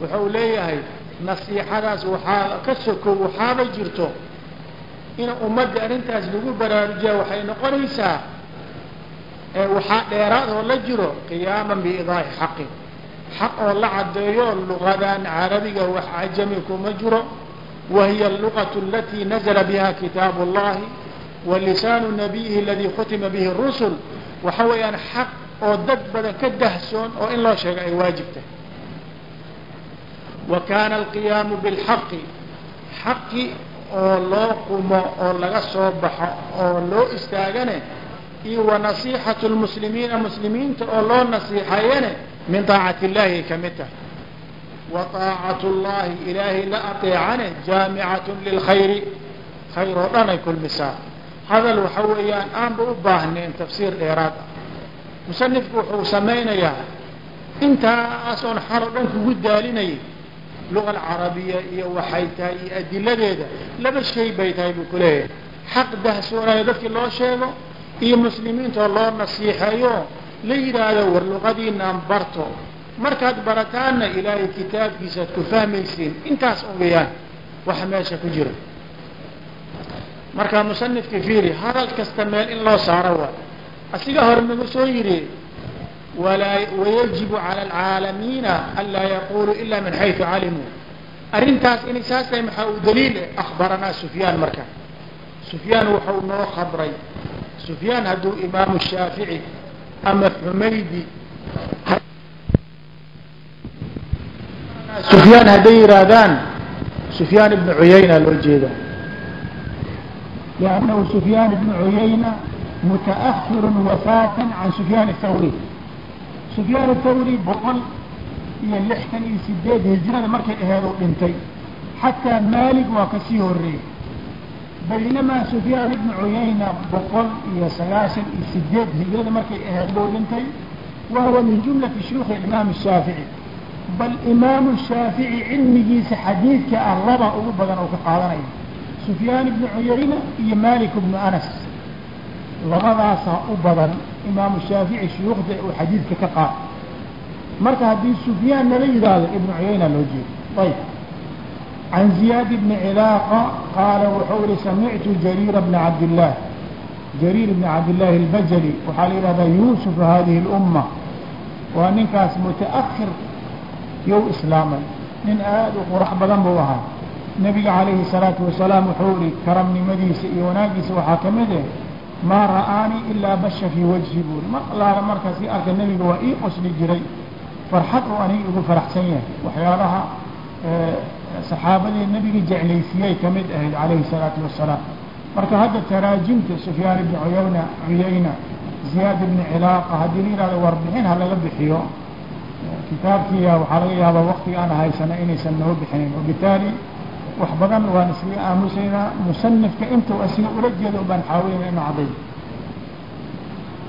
Wuxuu leeyahay nasiixadaas waxaa ka sokow waxaaba jirto in ummadda arrintaas lagu baraarujiya waxay noqonaysaa waxaa dheeraad oo la jiro qiyaaman biidaaxi xaqin xaq oo la caddeeyo lugadan carabiga wax cajami kuma jiro wahiy اlugaة alati nazla biha kitaab اllahi wa lisaanu nabiyihi aladii khutima bihi الrusul waxa weeyaan xaq oo dad badan ka dahsoon oo in loo sheego ay waajib tahay wa kana alqiyaamu biاlxaqi xaqi oo loo qumo oo laga soo baxo oo loo istaagane iyo wa nasiixaة اlmuslimiina muslimiinta oo loo nasiixayane min طaacati illaahi ka mid tahay wa طaacatu llaahi ilaahay la adeecane jaamicatu lilkhayri khayr oo dhan ay kulmisaa hadal waxa weeyaan aanba u baahnayn tafsiir dheeraad ah musanifku wuxuu samaynayaa intaas oon xar oo dhan kugu daalinayay luga alcarabiya iyo waxay tahay iyo adiladeeda laba shay bay tahay buu ku leeyahay xaq dahsoonaya dadkii loo sheego iyo muslimiintoo loo nasiixeeyo la yidhaahdo war luqadiinaan barto. Markaad barataanna ilaahay kitaabkiisaad ku fahmaysiin intaas ogayaan waxa meesha ku jira. Marka musanifka fiiri hadal kasta meel in loo saaro waa. Asiga hore nagu soo yidhi wayajibu cala alcaalamiina an laa yaquluu ila min xayثu calimuu arrintaas inay saas tahay maxaa uu daliil akhbaranaa sufyaan marka sufyaan wuxuu noo khabray sufyaan hadduu imaamu shaafici ama xumaydi. Sufyaan hadday yihaahdaan sufyaan ibnu cuyayna loo jeedaa liannahu sufyaan ibnu cuyayna mutaahiru wafaatan can sufyaan athawri sufyaan athawri boqol iyo lixtan iyo sideed hijrada markay aheed u dhintay. Xataa maalig waa ka sii horeeyey baynamaa sufyaan ibnu cuyayna boqol iyo sagaashan iyo sideed hijrada markay aheed buu dhintay wa huwa min jumlati shuyuukhi imaam shaafici bal imaamu shaafici cilmigiisa xadiidka ah laba ugu badan oo ka qaadanaya sufyaan ibnu cuyayna iyo malik ibnu anas labadaasaa u badan imaamu shaafici shuyuukhda uu xadiidka ka qaad marka haddii sufyaan nala yidhaahdo ibnu cuyayna loo jeedo ayb can ziyaad bni cilaaqa qaala wuxuu ihi samictu jariira bna cabdillaah jariir bni cabdillaahi albajali waxaa la yidhahdaa yuusuf hadihi اlumma waa ninkaas muta'ahir yow islaamay nin aada u qurax badan buu ahaa nebiga calayhi الsalaatu wasalaam wuxuu ihi karamnimadiisa iyo wanaagiisa waxaa ka mid eh maa ra'aanii ilaa basha fii wajhi buuri mar allaala markaas i arka nebiga waa ii qosli jiray farxad oo aniga igu faraxsan yahay waxyaalaha saxaabadii nebiga jeclaysiiyey ka mid ahayd calayhi الsalaatu wasalaam marka hadda taraajimta sufyaan ibni cuyayna cuyayna ziyaad ibni cilaaqa haddii la yihahdo warbixin ha laga bixiyo kitaabkiiya waxaa laga yaabaa waktiga aan haysana inaysan noo bixinin. Wabitaali wax badan waan iskaga aamusaynaa musanifka intuu asiga ula jeedo baan xaawilana inu cadday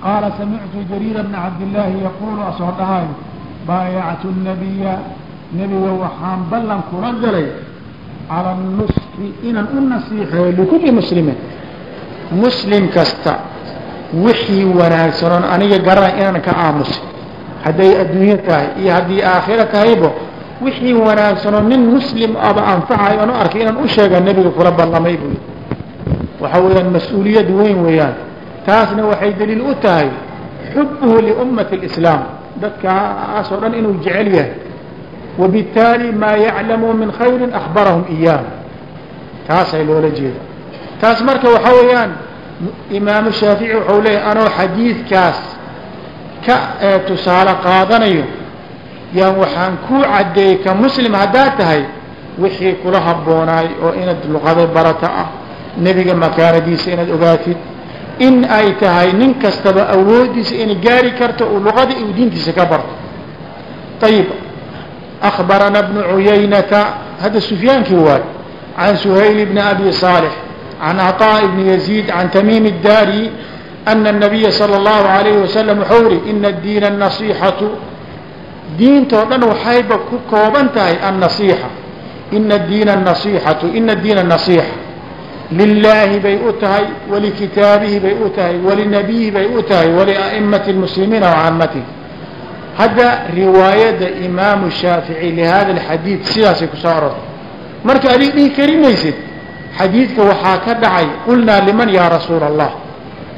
qaala samictu jariira bna cabdillaahi yaquulu asoo dhahayo baayactu nabiya nebiga waxaan ballan kula galay cala nusxi inaan u nasiixeeyo likulli muslimin muslim kasta wixii wanaagsanoon aniga garan inaan ka aamusin hadday adduunyo tahay iyo haddii aakhiro tahaybo wixii wanaagsanoo nin muslim aba anfacayo oon u arkay inaan u sheega nebiga kula ballamay buu yidhi. Waxa weeyaan mas'uuliyad weyn weeyaan. Taasna waxay daliil u tahay xubuhu liummati اlislaam dadkaas oo dhan inuu jecel yahay wabittaali maa yaclamu min khayrin akhbarahum iyaah taasay loola jeeda taas marka waxaa weeyaan imaamu shaafici wuxuu leeyahy anoo xadiidkaas ka tusaale qaadanayo yaan waxaan kuu caddeeyey ka muslim haddaad tahay wixii kula habboonaay oo inaad luqada barata ah nebiga makaanadiisa inaad ogaatid in ay tahay nin kastaba awooddiisa inay gaari karto uu luqada iyo diintiisa ka barto ayib أخبرنا بن عيينة هذا سفيانkii waay عن سهيل بن أبي صالح عن عطاء بن يزيد عن تميم الداري أن النبي صلى الله عليه وسلم وxuu ri إن الدين النصيحة diintoo dhan waxayba ku kooban tahay النصيحة إن الدين النصيحة إن الدين النصيحة للaahi bay u tahay ولkitaabihi bay u tahay ولنبيhi bay u tahay ولأئمة المسلميiن وcاamته hadda riwaayadda imaamu shaafici lihada alxadiid sidaasay ku soo arortay. Marka adig dhihi kari maysid xadiidka waxaa ka dhacay qulnaa liman yaa rasuula allah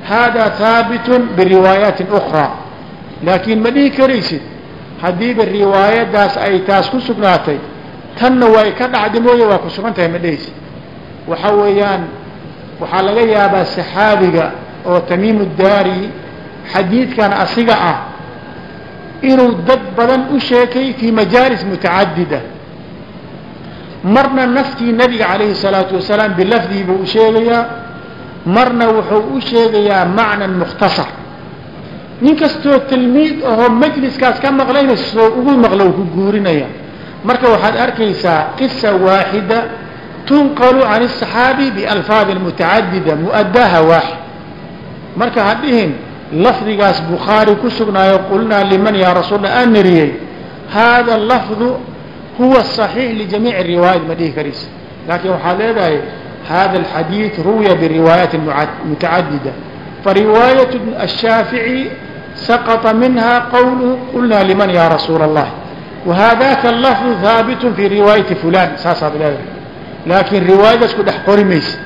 haadaa haabitun biriwaayaatin ukraa laakiin ma dhihi karaysid haddiiba riwaayaddaas ay taas ku sugnaatay tanna way ka dhacda mooye waa ku sugan tahay ma dhehaysid waxa weeyaan waxaa laga yaabaa saxaabiga oo tamiimu daari xadiidkan asiga ah inuu dad badan u sheekay fii majaalis mutacadida. Marna naftii nabiga calayhi salaatu wasalaam bilafdii buu u sheegayaa marna wuxuu u sheegayaa macnan mukhtasar. Nin kastoo tilmiid ahoo majliskaas ka maqlayna soo ugu maqlow ku guurinaya. Marka waxaad arkaysaa qisa waaxida tunqalu can asaxaabi bialfaadi mutacadida mu'adaha waaxid. Marka ha dhihin lafdigaas bukhaari ku sugnaayo qulnaa liman yaa rasuul aan nariyey hada lafdu huwa صaxiix lijamiic riwaayat ma dhihi karaysa laakin waxaad leedahay hada alxadiid ruwiya biriwaayaati mutacadida fariwaayat الshaafiعي saqطa minha qawluhu qulnaa liman ya rasuula الlah wahadaka lafdu haabit fi riwaayati fulan saasaad leedahay laakiin riwaayadaas ku dhex qori maysa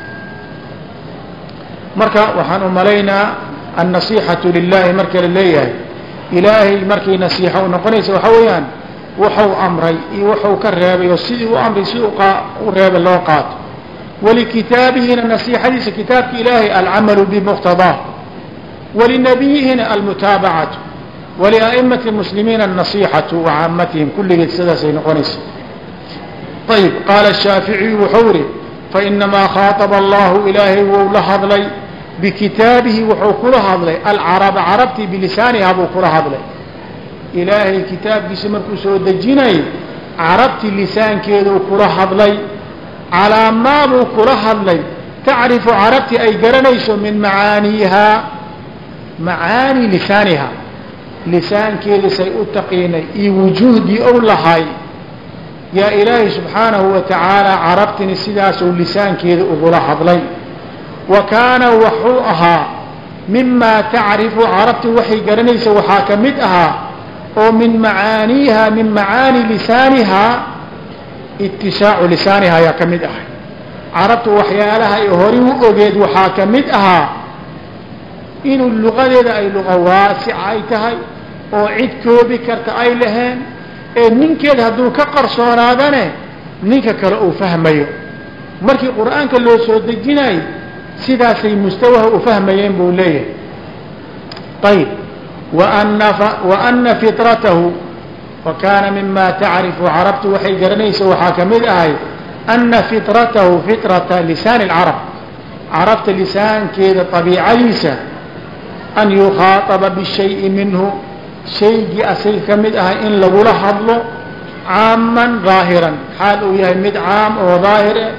marka waxaan u malaynaa annasiixatu lilaahi marka la leeyahay ilaahay markii nasiixo u noqonaysa waxaa weeyaan wuxuu amray iyo wuxuu ka reebay oo sidii u amray si u reeba loo qaato. Walikitaabihina nasiixadiisa kitaabka ilaahay alcamalu bimuqtadaa. Walinabiyihina almutaabacatu. Walia'imati muslimiina anasiixatu wa kulligeed sidaasay noqonaysa. Ayib qaala shaaficiyu wuxuu yihi fainamaa khaataba allahu ilaahay wou la hadlay bikitaabihi wuxuu kula hadlay alcaraba carabtii bilisaaniha buu kula hadlay ilaahay kitaabkiisa markuu soo dejinay carabtii lisaankeeduu kula hadlay calaa maa buu kula hadlay tacrifu carabtii ay garanayso min macaaniihaa macaani lisaaniha lisaankeedii say u taqiinay iyo wujuhdii ou lahay yaa ilaahay subxaanahu wa tacaala carabtini sidaasuu lisaankeeda ugula hadlay wa kaana wuxuu ahaa mimaa tacrifu carabti waxay garanaysa waxaa ka mid ahaa oo min macaaniiha min macaani lisaanihaa itisaacu lisaaniha ayaa ka mid ahay carabtu waxyaalaha ay hori u ogeed waxaa ka mid ahaa inuu luqadeeda ay luqa waasica ay tahay oo cid koobi karta ay laheen ee ninkeed hadduu ka qarsoonaadane ninka kale uu fahmayo. Markii qur'aanka loo soo dejinayo sidaasay mustawaha u fahmayeen buu leeyahay ayb waana waana fitratahu wa kaana mima tacrifu carabtu waxay garanaysa waxaa ka mid ahay ana fitratahu fitrata lisaani اlcarab carabta lisaankeeda طabiicadiisa an yukhaaطaba bishayi minhu shaygii asaga ka mid ahay in lagula hadlo caaman ظaahiran xaal uu yahay mid caam oo daahir eh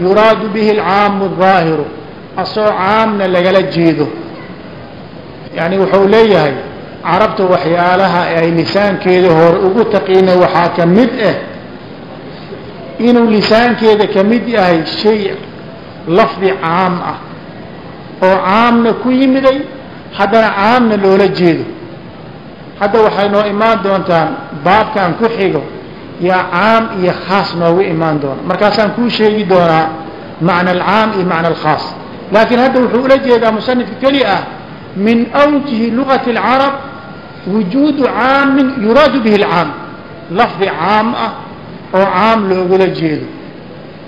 yuraadu bihi alcaamu الظaahiru asoo caamna lagala jeedo. Yani wuxuu leeyahay carabta waxyaalaha ay lisaankeeda hore ugu taqiinay waxaa ka mid ah inuu lisaankeeda ka mid yahay shay lafdi caam ah oo caamna ku yimiday haddana caamna loola jeedo. Hadda waxay noo imaan doontaan baabkan ku xigo yaa caam iyo khaas noogu imaan doona. Markaasaan kuu sheegi doonaa macna alcaam iyo macna alkhaas laakiin hadda wuxuu ula jeedaa musanifka keli ah min awjihi lugati اlcarab wujuudu caamin yuraadu bihi اlcaam lafdi caam ah oo caam loogula jeedo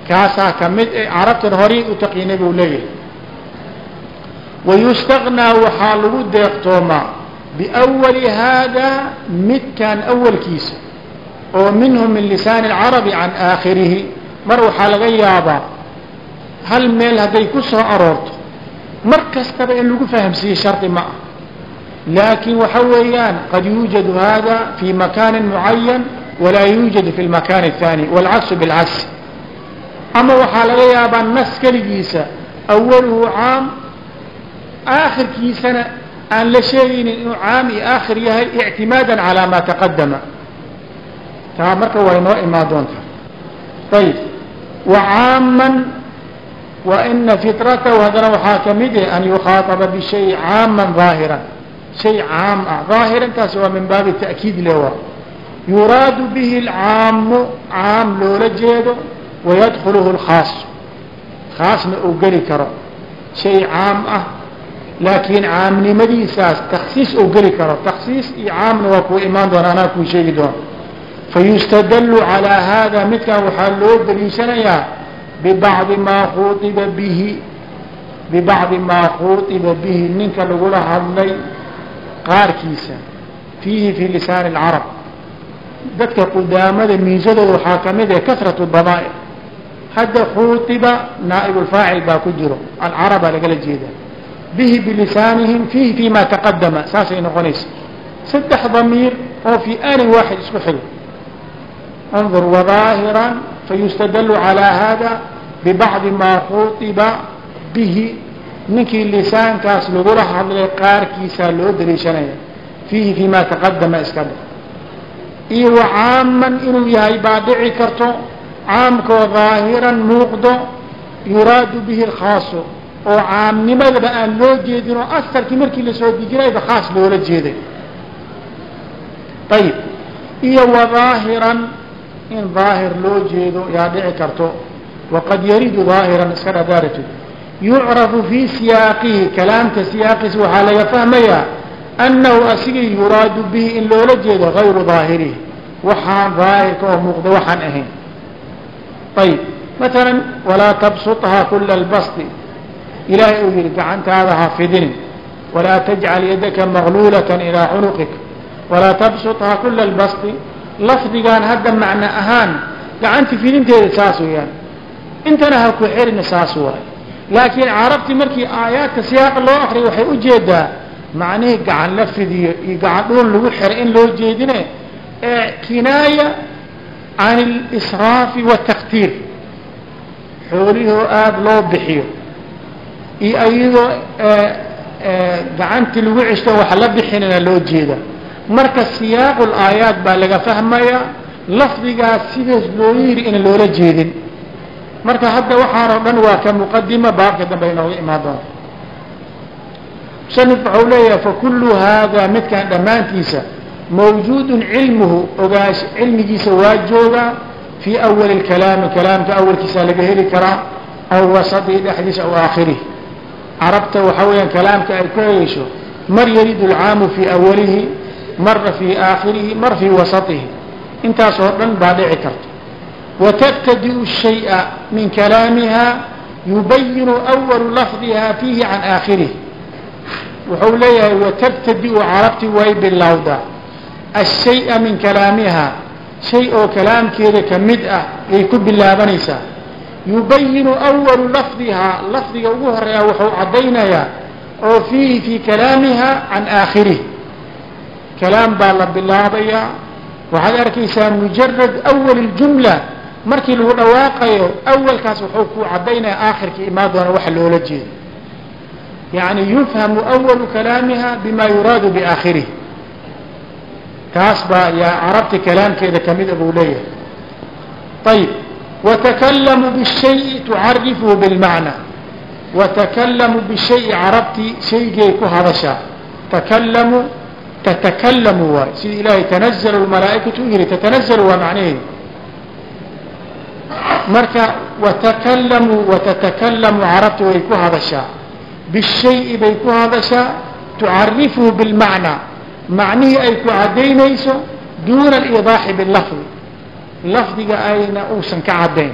kaasaa ka mid e carabtan horay u taqiinay buu leeyahay wayustaqnaa waxaa lagu deeqtoomaa biأwali haadaa midkan awalkiisa oo minhu min lisaani اlcarabi can aakhirihi mar waxaa laga yaabaa hal meel hadday ku soo aroorto mar kastaba in lagu fahamsiiye shardi ma ah laakiin waxa weeyaan qad yuujadu hada fi makani mucayan walaa yuujadu fi lmakan الثani wاlcaksu biاlcagsi ama waxaa laga yaabaa nas keligiisa awaluhu caam aakhirkiisana aan la sheegaynin inuu caam iyo aakhir yahay ictimaada calى ma taqadama taa marka way noo imaan doontaa ayb wacaaman waina fitratahu haddana waxaa ka mid ah an yukhaaطaba bishay caama ظaahiran shay caam ah ظaahirantaasi waa min baabi ta'kiid lewa yuraadu bihi اlcaamu caam loola jeedo wayadkulhu اlkhaas khaasna uu geli karo shay caam ah laakiin caamnimadiisaas taksiis uu geli karo taksiis iyo caamna waa kuu imaan doona anaa kuu sheegi doona fayustadlu calىa bibacdi maa khuiba bihi bibacdi maa khuiba bihi ninka lagula hadlay qaarkiisa fiihi fii lisaani اlcarab dadka qudaamada miisadooda waxaa ka mid ah kasratu badaa'ic hadda khuiba naa'ib اlfaacil baa ku jiro alcarabaa lagala jeedaa bihi bilisaanihim fiihi fii ma taqadama saasay noqonaysa saddex damiir oo fii anin waaxid isku xigo andur wadaahira fayustadlu calaa haada bibacdi maa xuuiba bihi ninkii lisaankaas lagula hadlay qaarkiisaa loo daliishanaya fiihi fimaa taqadama iska dha iyo caaman inuu yahay baa dhici karto caamkoo daahiran muuqdo yuraadu bihi alkhaasu oo caamnimadaba aan loo jeedin oo asarkii markii la soo dijirayba khaas loola jeeday ayib iyo wadaahiran in daahir loo jeedo yaa dhici karto. Waqad yaridu daahiran iska dhadaarajid yucrafu fii siyaaqihi kalaamka siyaaqiisa waxaa laga fahmayaa annahu asiga yuraadu bihi in loola jeedo hayru daahirihi. Waxaan daahirka oo muuqda waxaan ahayn. Ayib matalan walaa tabsuthaa kula albasti. Ilaahay uu yihi gacantaada ha fidinin. Walaa tajcal yadaka maglulatan ilaa cunuqika walaa tabsuthaa kula albasti lafdigaan hadda macno ahaan gacanta fidinteeda saas weeyaan. Intana ha ku xerina saas waay. Laakiin carabtii markii aayaadka siyaaqa loo akriyo waxay u jeedaa macnihii gacan la fidiyo iyo gacan dhuun lagu xero in loo jeedine ee kinaaya can اlisraafi wataktiir xoolihoo aada loo bixiyo. Iyo ayadoo gacantii lagu ceshto wax la bixinana loo jeeda marka siyaaqu laayaat baa laga fahmayaa lafdigaas sidaas loo yiri ina loola jeedin. Marka hadda waxaan oo dhan waa ka muqadima baabka dambe inooga imaan doonta musanif waxau leeyahay fakulu haadaa midkaan dhammaantiisa mawjuudun cilmuhu ogaash cilmigiisa waa joogaa fii awali lkalaami kalaamka awalkiisa laga heli karaa aw wasatihi dhexdiisa aw aakhirihi carabta waxaa weeyaan kalaamka ay ku heyesho mar yaridu lcaamu fii awalihi marna fii aakhirihi mar fii wasatihi. Intaasoo dhan baa dhici karto watabtadi'u shay'a min kalaamiha yubayinu awalu lafdihaa fiihi can aakhirihi. Wuxuu leeyahay watabtadi'u carabti way bilowdaa. Ashaya min kalaamiha shay oo kalaamkeeda ka mid ah yay ku bilaabanaysaa yubayinu awalu lafdihaa lafdiga ugu horreeya wuxuu caddaynayaa oo fiihi fii kalaamiha can aakhirihi kalaam baa la bilaabayaa waxaad arkaysaa mujarad awal اljumla markii lagu dhawaaqayo awalkaas wuxuu ku caddaynaya aakhirkii imaan doona waxa loola jeedo. Yacni yufhamu awalu kalaamiha bima yuraadu biaakhirih taas baa yaa carabta kalaamkeeda kamida buu leeyahay. Ayib watakalamu bishayi tucarifuhu bilmacna watakalamu bishayi carabtii shaygay ku hadashaa. Takalamu tanazalu malaaikatu u yihi tatanazalu waa macnaheedu marka watakalamu watatakalamu carabti way ku hadashaa bishayi bay ku hadashaa tucarifuhu bilmacnaa macnihii ay ku caddaynayso duuna alidaaxi bilafdi lafdiga ayna uusan ka caddayn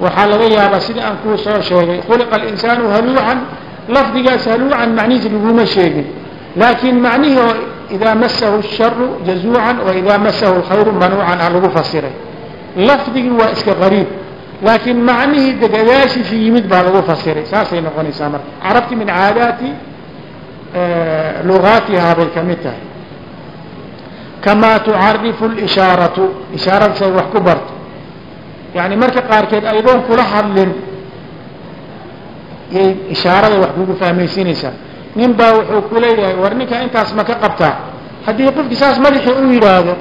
waxaa laga yaabaa sida aan kuu soo sheegay khuliqa alinsaanu haluucan lafdigaas haluucan macnihiisa laguma sheegin idaa masahu sharu jazuucan wa idaa masahu lkhayru manuucan a lagu fasiray lafdigii waa iska qariib laakiin macnihii degadaashiisi yimid baa lagu fasiray saasay noqonaysaa marka carabti min caadaati lugaatihaa bay ka mid tahay kamaa tucarifu lishaaratu ishaarada say wax ku barto yani marka qaarkeed aydoon kula hadlin yay ishaarada wax kugu fahmaysiinaysaa nin baa wuxuu ku leeyahay war ninka intaas ma ka qabtaa? Haddii qofki saas madaxii u yidhaahdo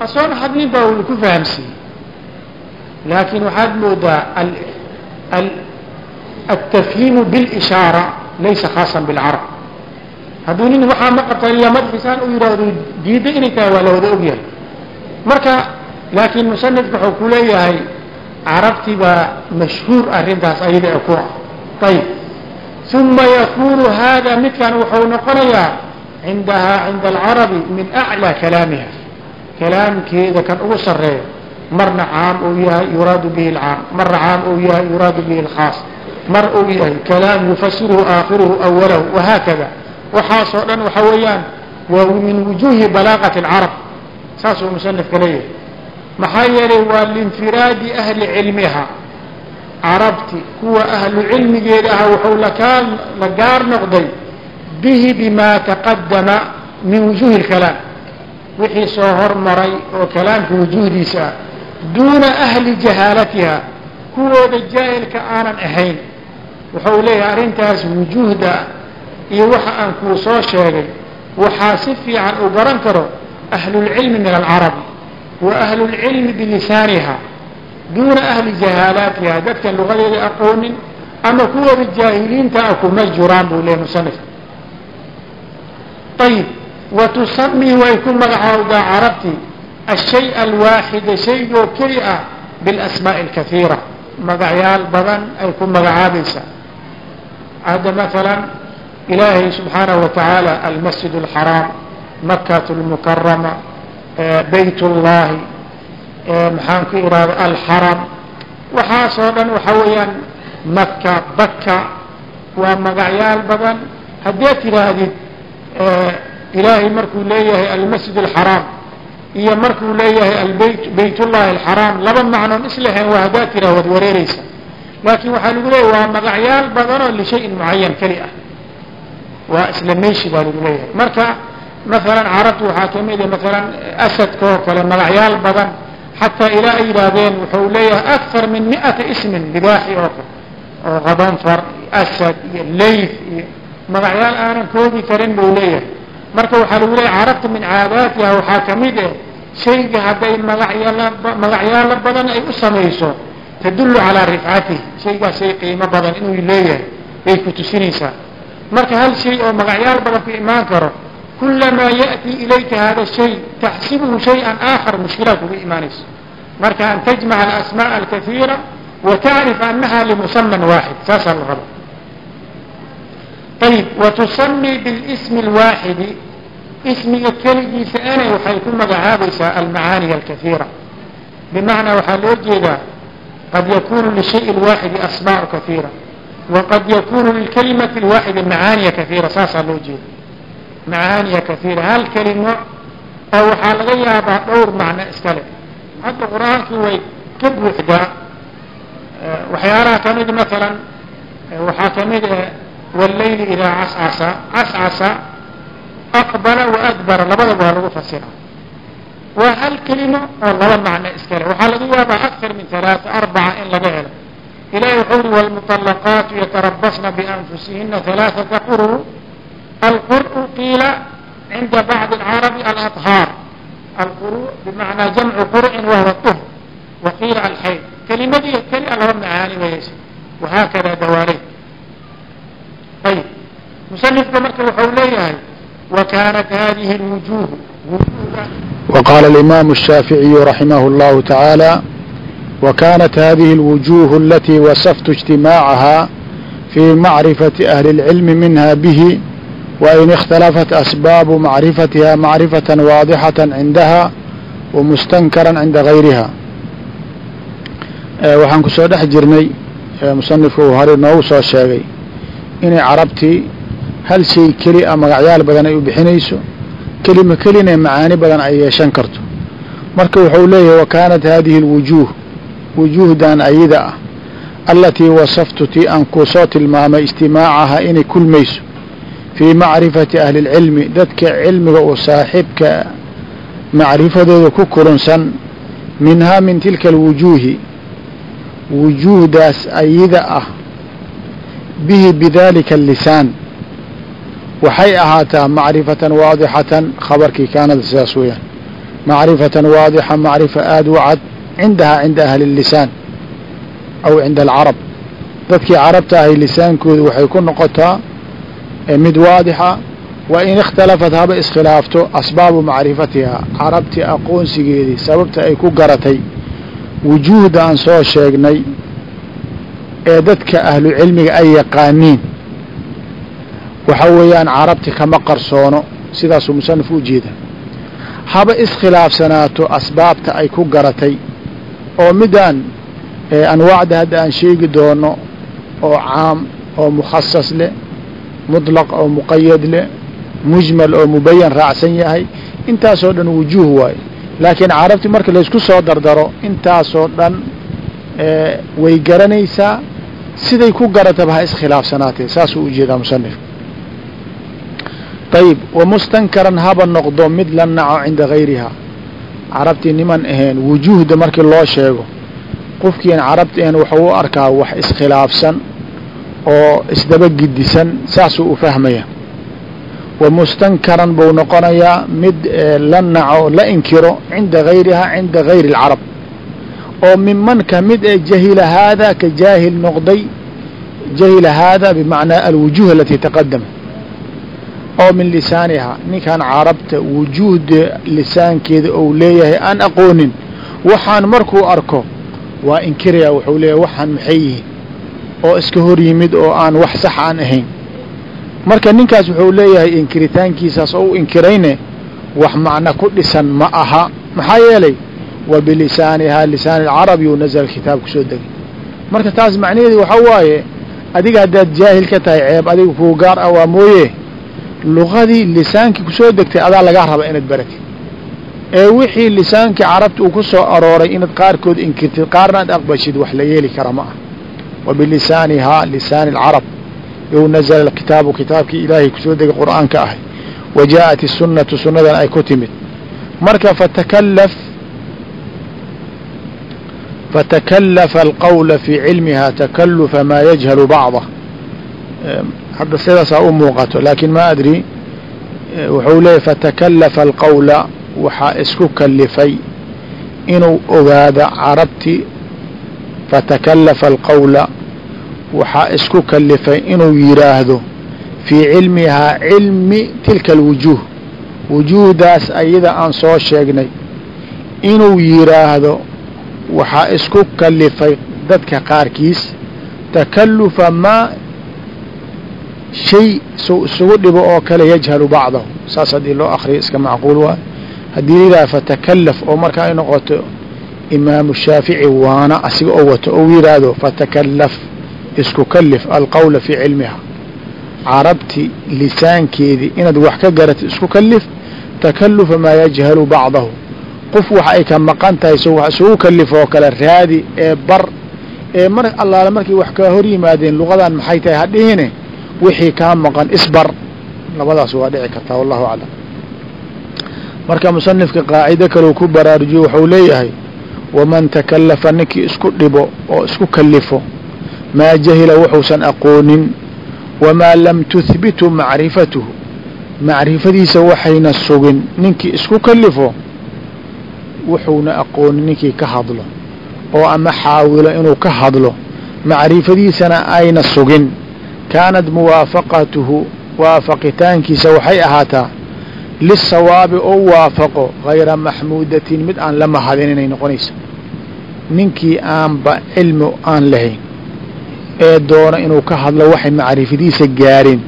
asoon hadlin baa uu ku fahamsiiyey laakiin waxaad moodaa altafhiimu biاlishaara laysa khaasan bilcarab. Hadduu nin waxaa ma qabtaa ilaa madaxiisaan u yidhaahdo diidda inay tahay waa la wada ogyahay marka laakiin musanifka wuxuu ku leeyahay carabti baa mashhuur arrintaas ayada ku ah. Ayib uma yakunu hada midkan wuxuu noqonayaa cindahaa cinda alcarabi min aclى kalaamiha kalaamkeeda kan ugu sareeyo marna caam uu yahay yuraadu bihi اlcaam marna caam uu yahay yuraadu bihi اlkhaas mar uu yahay kalaam yufasiruhu aakhiruhu awalahu wahaakada waxaasoo dhan waxa weeyaan waa min wujuhi balaaqati اlcarab saasuu musanifka leeyahay maxaa yeelay waa liinfiraadi ahli cilmiha carabti kuwa ahlu cilmigeeda ah wuxuu la gaar noqday bihi bima taqadama min wujuhi اlkalaam wixii soo hormaray oo kalaamka wujuuhdiisa ah duuna ahli jahaalatiha kuwooda jaahilka aanan ahayn. Wuxuu leeyahay arrintaas wujuuhda iyo waxa aan kuu soo sheegay waxaa si fiican u garan karo ahlulcilmi min alcarabi wa ahlulcilmi bilisaaniha duuna ahli jahaalaatiha dadkan lugadeeda aqoonin ama kuwooda jaahiliinta ah kuma jiraan buu leeyahy musanif ayib wa tusamii way ku magacaawdaa carabti ashay alwaaxida shaygoo keli ah bilasmaa'i alkaiira magacyaal badan ay ku magacaabaysaa hadda maalan ilaahay subxaanahu wa tacaala almasjid alxaraam makat lmukarama bayt ullahi maxaan ku ihahda alxaram waxaasoo dhan waxa weeyaan maka baka waa magacyaal badan. Haddaad tidhaahdid ilaahay markuu leeyahay almasjid alxaraam iyo markuu leeyahay albayt baytullahi alxaraam laba macnoon islahayn waa haddaad tidhah waad wareereysa laakiin waxaa lagu leeyahay waa magacyaal badanoo lishayin mucayan keli ah. Waa isla meeshi baa lagu leeyahay. Marka maalan carabtu waxaa ka mid a maalan asadka oo kale magacyaal badan xataa ilaa ay yidhaahdeen wuxuu leeyahay akthar min mi'ata ismin libaaxi oo kale oo qabanfar asad iyo layf iyo magacyaal aanan koobi karin buu leeyahay marka waxaa lagu leeyahay carabta min caadaatiha waxaa ka mid eh shayga hadday magacyaala badan ay u samayso tadullu calaa rifcatihi shaygaas shay qiimo badan inuu leeyahay bay ku tusinaysaa marka hal shay oo magacyaal badan ku imaan karo kulamaa ya'tii ilayka hada shay taxsibuhu shay-an aakhar mushkilaa kuga imaanayso marka an tajmaca alasmaaء alkaiira wa tacrif anaha limusaman waaxid saasaa la raba ayib watusami biاlsmi اlwaaxidi ismiga keligiisa ane waxay ku magacaabaysaa almacaaniy alkaiira bimacnaa waxaa loo jeedaa qad yakunu lishay اlwaaxidi asmaaء kaiira waqad yakunu lilkalimati اlwaaxidi macaaniya kaiira saasaa loo jeeda macaaniya kaiira hal kelimo oo waxaa laga yaabaa dhowr macno iska leh. Hadda qur'aankii way ka buuxdaa eh, waxyaalaha ka mid maalan eh, waxaa ka mid ah walleyli idaa cascasa. Cascasa aqbala waadbara labadaba waa lagu fasiraa waa hal kelimo oo laba macno iska waxaa laga yaabaa akar min alaaa arbaca in laga helo. Ilahi wuxuu uri waalmuطalaqaatu yatarabasna bianfusihina alaaata qurur alqur'u qiila cinda bacdi اlcarabi alaطhaar alquru bimacnaa jamcu qur'in wahwa طuhr waqiila alxayd kelimadii keli a laba macaani wayeysa wahaakada dawaaleyd ayib musanifka marka wuxuu leeyahay وكانت هذه الوجوه وجوه وقال الإمام الشافعي رحمه الله تعالى وكانت هذه الوجوه التي وصفت اجتماعها في معرفة أهل العلم منها به wain ikhtalafat asbaabu macrifatiha macrifatan waadixatan cindaha wa mustankaran cinda gayriha waxaan ku soo dhex jirnay musanifka uu hore noogu soo sheegay inay carabtii hal shay keli a magacyaal badan ay u bixinayso kelima kelina macaani badan ay yeeshan karto marka wuxuu leeyahay wakaanat haadihi alwujuuh wujuuhdan ayida ah allatii wasaftu tii aan kuu soo tilmaamay istimaacaha inay kulmayso fii macrifati ahli اlcilmi dadka cilmiga uu saaxibka macrifadooda ku kulunsan minhaa min tilka alwujuuhi wujuuhdaas ayida ah bihi bidaalika allisaan waxay ahaataa macrifatan waadixatan khabarkii kaanada sidaas weeyaan macrifatan waadixa macrifa aada u cad cindahaa cinda ahli اllisaan aw cinda alcarab dadkii carabta ahay lisaankooda waxay ku noqotaa mid waadixa wa in ikhtalafat haba iskhilaafto asbaabu macrifatihaa carabtii aqoonsigeedii sababta ay ku garatay wujuuhda aan soo sheegnay ee dadka ahlu cilmiga ay yaqaaniin. Waxa weeyaan carabti kama qarsoono sidaasuu musanif u jeeda. Haba iskhilaafsanaato asbaabta ay ku garatay oo midaan anwaacda hadda aan sheegi doono oo caam oo mukhasas leh muطlaq oo muqayad leh mujmal oo mubayan raacsan yahay intaasoo dhan wujuuh waaye laakiin carabti marka laysku soo dardaro intaasoo dhan way garanaysaa siday ku garataba ha iskhilaafsanaatee saasuu u jeedaa musanif ayib wamustankaran haba noqdo mid la naco cinda gayriha. Carabtii niman ahayn wujuuhda markii loo sheego qofkiin carabti ahayn waxuu u arkaa wax iskhilaafsan oo isdaba gidisan saasuu u fahmaya. Wamustankaran buu noqonayaa mid la naco la inkiro cinda gayriha cinda gayri اlcarab oo miman ka mid e jahila haada ka jaahil noqday jahila haada bimacnaa alwujuh alati taqadama oo min lisaaniha ninkan carabta wujuuhda lisaankeeda ou leeyahay aan aqoonin waxaan markuu arko waa inkiraya wuxuu leeyahay waxaan maxay yihiin oo iska hor yimid oo aan wax sax aan ahayn. Marka ninkaas wuxuu leeyahay inkiritaankiisaas oo u inkirayne wax macno ku dhisan ma aha. Maxaa yeelay wa bilisaanihaa lisaani alcarabi u nazala kitaab ku soo degay. Marka taas macnaheedu waxaa waaye adiga haddaad jaahil ka tahay ceeb adiga kuu gaar ah waa mooye. Luqadii lisaankii ku soo degtay adaa lagaa raba inaad baratid ee wixii lisaankii carabta uu ku soo arooray inaad qaarkood inkirtid qaarna aad aqbashid wax la yeeli kara ma ah wa bilisaanihaa lisaani alcarab you nazala kitaabu kitaabkii ilaahay kusoo degay qur'aanka ahay wa jaaءat الsunatu sunnadan ay ku timid marka fatakallaf fatakalafa alqawla fii cilmiha takalufa maa yajhalu bacdah hadda sidaasaa u muuqato laakiin ma adri wuxuu leeyahy fatakalafa alqawla waxaa isku kalifay inuu ogaado carabti fatakalafa alqawla waxaa isku kalifay inuu yidhaahdo fii cilmihaa cilmi tilka alwujuuh wujuuhdaas ayada aan soo sheegnay. Inuu yidhaahdo waxaa isku kalifay dadka qaarkiis takalufa maa shay suu isugu dhibo oo kale yajhalu bacdahu. Saas haddii loo akriyo iska macquul waay haddii yidhaha fatakalaf oo marka ay noqoto imaamu shaafici waana asiga oo wato ou yidhaahdo fatakalaf isku kalif alqawla fii cilmiha. Carabti lisaankeedii inaad wax ka garatid isku kalif takalufa maa yajhalu bacdahu. Qof wax ay ka maqan tahay so wax isugu kalif oo kale raadi ee bar ee mar allaale markay wax kaa hor yimaadeen luqadan maxay tahay hadhihine wixii kaa maqan isbar. Labadaas waa dhici kartaa wallahu aclam. Marka musanifka qaacide kaleu ku baraarujiyo waxau leeyahay waman takalafa ninkii isku dhibo oo isku kalifo maa jahila wuxuusan aqoonin wamaa lam tuhbitu macrifatuhu. Macrifadiisa waxayna sugin ninkii isku kalifo wuxuuna aqoonin ninkii ka hadlo oo ama xaawilo inuu ka hadlo. Macrifadiisana ayna sugin. Kaanat muwaafaqatuhu waafaqitaankiisa waxay ahaataa lisawaabi oo waafaqo hayra maxmuudatin mid aan la mahadin inay noqonayso. Ninkii aanba cilmi aan lahayn ee doona inuu ka hadlo waxay macrifadiisa gaarin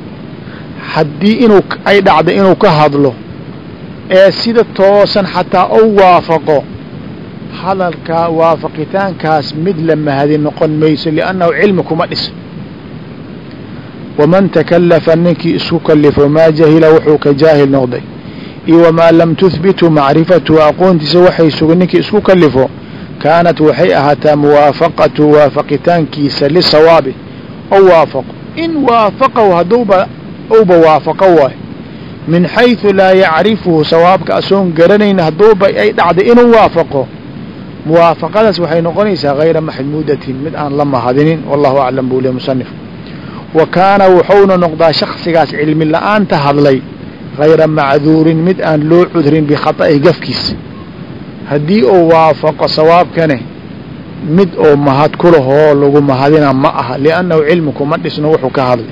haddii inuu ay dhacda inuu ka hadlo ee sida toosan xataa ou waafaqo hadalkaa waafaqitaankaas mid la mahadin noqon mayso liannahu cilmi kuma dhiso waman takalafa ninkii isku kalifo maa jahila wuxuu ka jaahil noqday. Iyo wamaa lam tuhbitu macrifatuhu aqoontiisa waxay sugan ninkii isku kalifo kaanat waxay ahaataa muwaafaqatu waafaqitaankiisa lisawaabi oo waafaqo. In waafaqahu hadduuba ouba waafaqo waayo. Min xayثu laa yacrifuhu sawaabka asoon garanayna hadduuba ay dhacday inuu waafaqo. Muwaafaqadaas waxay noqonaysaa hayra maxmuudatin mid aan la mahadinin wallahu aclam buu le musanif wa kaana wuxuuna noqdaa shaksigaas cilmi la'aanta hadlay hayra macduurin mid aan loo cudrin bikhata'i gafkiisa haddii uu waafaqo sawaabkane mid oo mahad ku lahoo lagu mahadina ma aha liannahu cilmi kuma dhisno wuxuu ka hadlay.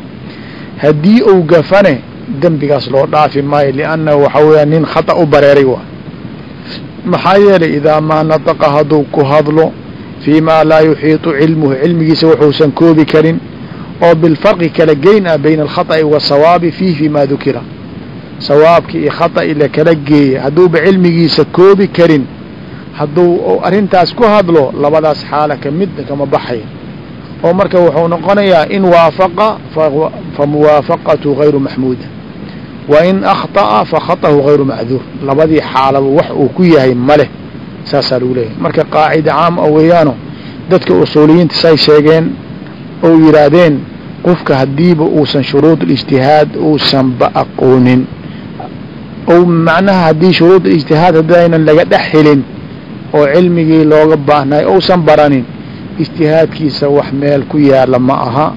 Haddii uu gafane dembigaas loo dhaafi maayo liannahu waxaa weeyaa nin khata u bareeray waa. Maxaa yeelay idaa maa nataqa hadduu ku hadlo fii maa laa yuxiiطu cilmuhu cilmigiisa wuxuusan koobi karin oo bilfarqi kala geyn ah bayna alkhaطa'i wasawaabi fiih fi ma dukira. Sawaabki iyo khata'i la kala geeya hadduuba cilmigiisa koobi karin hadduu arrintaas ku hadlo labadaas xaala ka midna kama baxaya oo marka wuxuu noqonayaa in waafaqa fa muwaafaqatu gayru maxmuuda wa in akhطa'a fa khaطahu gayru macduur labadii xaalaba wax uu ku yahay maleh saasaa lagu leeyahay marka qaacida caam a weeyaano dadka usuuliyiinta say sheegeen ou yidhaahdeen qofka haddiiba uusan shuruud اlijtihaad uusanba aqoonin ou macnaha haddii shuruud ijtihaad haddaynan laga dhex helin oo cilmigii looga baahnay ousan baranin ijtihaadkiisa wax meel ku yaala ma aha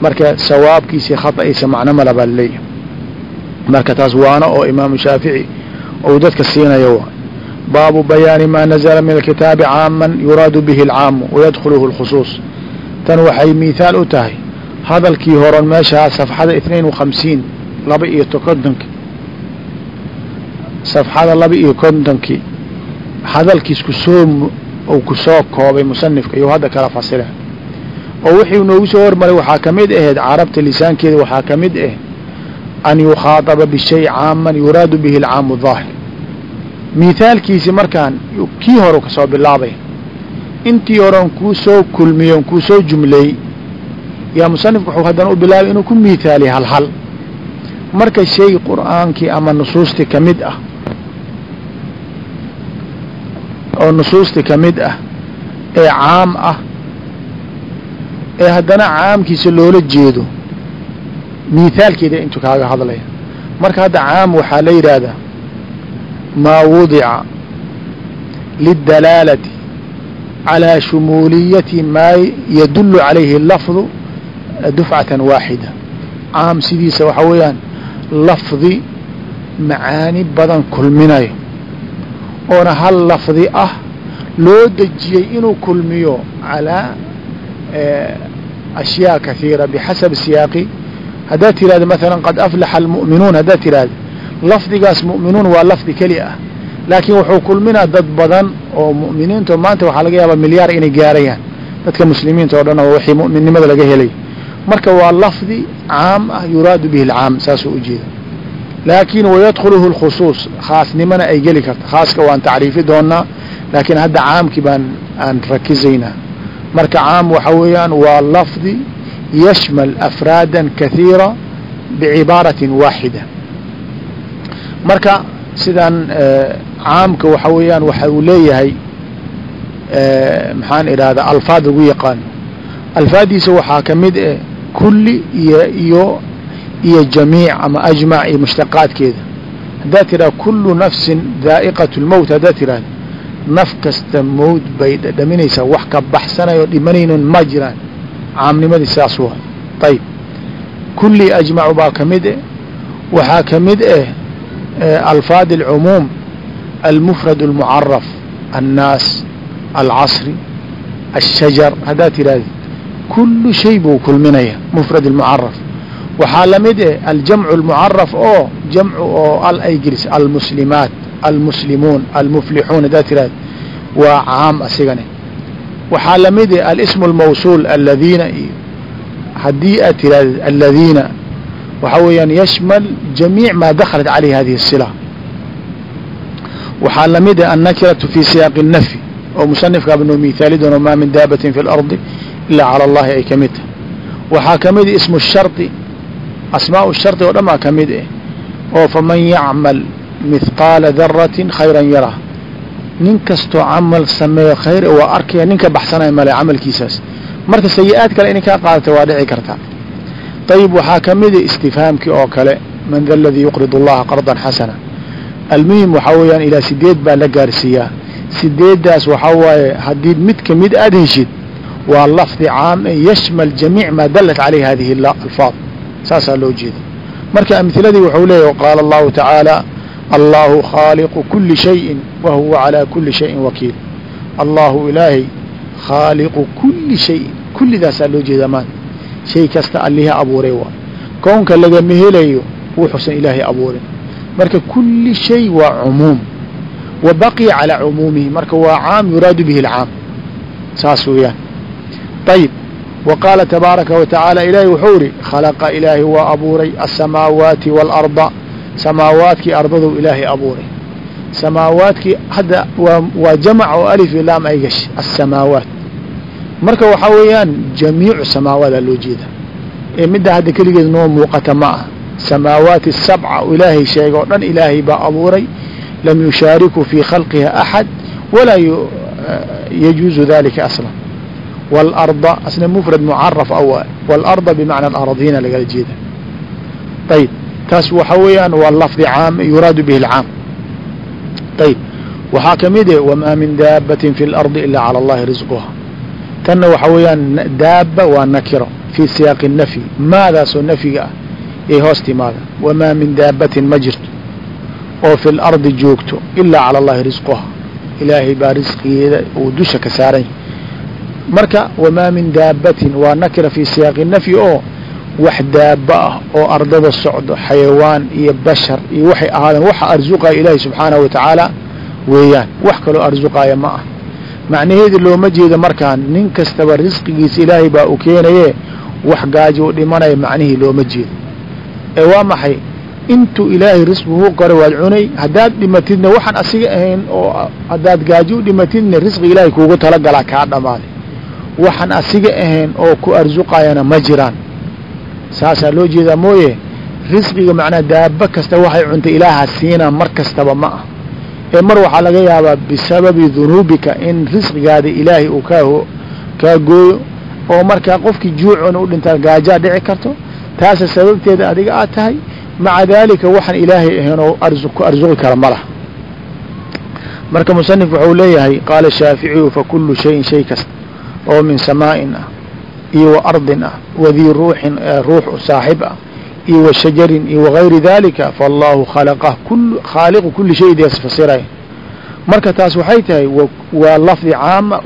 marka sawaabkiisii khata'iisa macno mala baa laleeyahay marka taas waana oo imaamu shaafici ou dadka siinayo waa baabu bayaani maa nazla min alkitaabi caaman yuraadu bihi alcaamu wayadkhuluhu اlkhusuus tan waxay mihaal u tahay hadalkii horon meeshaa safxada اثnain وhamsiin laba iyo kontonkii safxada laba iyo kontonkii hadalkiis ku soo uu ku soo koobay musanifka iyo hadda kala fasira oo wixii noogu soo hormaray waxaa ka mid ahayd carabta lisaankeeda waxaa ka mid ah an yukhaadaba bishay caaman yuraadu bihi alcaamu daahir mithaalkiisi markaan kii hore ka soo bilaabay intii horen kuu soo kulmiyon kuu soo jumleey yaa musanifku wuxuu haddana u bilaabay inuu ku mithaaliy hal hal. Marka shay qur'aankii ama nusuustii ka mid ah oo nusuustii ka mid ah ee caam ah ee haddana caamkiisa loola jeedo mithaalkeeda intuu kaaga hadlaya. Marka hadda caam waxaa la yidhaahdaa maa wudica lidalaalati calىa shumuuliyati maa yadulu calayhi lafdu dufcatan waaxida. Caam sidiisa waxaa weeyaan lafdi macaani badan kulminayo oona hal lafdi ah loo dejiyey inuu kulmiyo calaa ashyaa kahiira bixasab siyaaqi. Haddaad tirahda maala qad aflaxa almu'minuun haddaad tirahda lafdigaas mu'minuun waa lafdi keli ah. Laakiin wuxuu kulminaa dad badan oo mu'miniinto maanta waxaa laga yaabaa milyaar inay gaarayaan. Dadka muslimiinta oo dhan oo wixii mu'minnimada laga helay. Marka waa lafdi caam ah yuraadu bihi alcaam saasuu ujeeda laakiin wayadkhuluhu اlkhusuus khaasnimana ay geli karta khaaska waan tacriifi doonaa laakiin hadda caamkii baan aan rakizaynaa marka caam waxa weeyaan waa lafdi yashmal afraada kahiira bicibaaratin waaxida marka sidan caamka waxa weeyaan waxa uu leeyahay maxaan idhahdaa alfaad lagu yaqaano alfaaddiisa waxaa ka mid eh kulli iyo iyo iyo jamiic ama ajmac iyo mushtaqaadkeeda. Haddaad tidhahda kullu nafsin daa'iqat lmowt haddaad tidhahda naf kasta mowt bay dhadhaminaysaa wax ka baxsanayo dhimanaynon ma jiraan. Caamnimadii saas waa. Ayib kulli ajmacu baa ka mid eh waxaa ka mid eh alfaad alcumuum almufrad almucaraf annaas alcasri الshajar haddaad tidhahdi kullu shay buu kulminaya mufrad almucaraf waxaa lamid eh aljamcu almucaraf oo jamcu oo al ay gelis almuslimaat almuslimuun almuflixuun haddaad tidhahdi waa caam asigane waxaa lamid eh alismu almawsuul aladiina iyo haddii aad tidhahdi aladiina waxaa weeyaan yashmal jamiic maa dakhalat calayh hadihi الsila waxaa lamid ah annakiratu fi siyaaqi الnafyi oo musanifkaaba noo mihaali doono maa min daabatin fi اlardi ilaa calى اllahi ay ka mid tahay waxaa ka mid ismu الsharطi asmaau shardi oo dhan baa ka mid eh oo faman yacmal mithqaala daratin khayran yara nin kastoo camal sameeyo khayr waa arkaya ninka baxsanay male camalkiisaas marka sayi-aad kale inay kaa qaadata waa dhici karta ayib waxaa ka mida istifhaamkii oo kale man da aladii yuqrid allaha qardan xasana almuhim waxaa weeyaan ilaa sideed baa la gaarsiiyaa sideeddaas waxaa waaye haddii mid ka mid aada heshid waa lafdi caam yashmal jamiic maa dallat caleyh hadihi alfaad saasaa loo jeeda. Marka amhiladii wuxuu leeyahy qaala allahu tacaala allahu khaaliqu kuli shayin wa huwa calaa kuli shayin wakiil. Allahu ilaahay khaaliqu kuli shayin kullidaasaa loo jeedaa maanta. Shay kasta allihii abuuray waa. Kownka lagama helayo wuxuusan ilaahay abuurin. Marka kuli shay waa cumuum. Wa baqiya calaa cumuumihi marka waa caam yuraadu bihi alcaam. Saas weeyaan. Ayib tabaaraka wa tacaala ilaahay wuxuu idhi khalaqa ilaahay waa abuuray asamaawaati waalarda samaawaadkii ardaduu ilaahay abuuray. Samaawaadkii hadda waa jamac oo alif laam ay gashay asamaawaat marka waxaa weeyaan jamiicu samaawaada loo jeeda ee midda hadda keligeed noo muuqata ma ah samaawaati sabca ilaahay sheega oo dhan ilaahay baa abuuray. Lam yushaarikuu fii khalqiha axad walaa yajuuzu dalika aslan waalarda asna mufrad mucaraf awa waalarda bimacna alaradiina lagala jeeda ayib taas waxa weeyaan waa lafdi caam yuraadu bihi اlcaam ayb waxaa ka mid e wamaa min daabatin fi اlardi ila calى اllahi risquha tanna waxa weeyaan daaba waa nakiro fii siyaaqi nafyi maadaasoo nafyiga ah yay hoos timaada wamaa min daabatin ma jirto oo fi lardi joogto ilaa cala allahi risquha ilaahay baa risqigeeda uu dusha ka saaran yahy marka wamaa min daabatin waa nakira fii siyaaqi nafyi oo wax daaba ah oo ardada socdo xayawaan iyo bashar iyo waxay ahaadeen waxa arsuqaya ilaahay subxaanahu wa tacaala weeyaan. Wax kaloo arsuqaaya ma ah. Macnaheedu looma jeedo markaan nin kastaba risqigiisa ilaahay baa u keenaye wax gaajo u dhimanaya macnihii looma jeedo. Ee waa maxay? Intuu ilaahay risqiguu qoray waad cunay haddaad dhimatidna waxaan asiga ahayn oo haddaad gaajo u dhimatidna risqi ilaahay kuugu talagalaa kaa dhammaaday waxaan asiga ahayn oo ku arsuqayana ma jiraan. Saasaa loo jeedaa mooye risqiga macnaa daaba kasta waxay cuntay ilaaha siinaa mar kastaba ma ah. Ee mar waxaa laga yaabaa bisababi dunuubika in risqigaada ilaahay uu kaa gooyo oo markaa qofkii juucuna u dhintaa gaajaa dhici karto taasa sababteeda adiga aad tahay maca daalika waxaan ilaahay ahayn oo ku arsuqi kara ma marka musanif wuxuu leeyahay qaala shaaficiyu fakulu shayin shay kasta oo min samaa'in ah iyo wa ardin ah wadii ruuxin ruux saaxib ah iyo wa shajarin iyo wagayri dalika faallahu khalaqah khaaliqu kuli shay dees fasiraya marka taas waxay tahay waa lafdi caama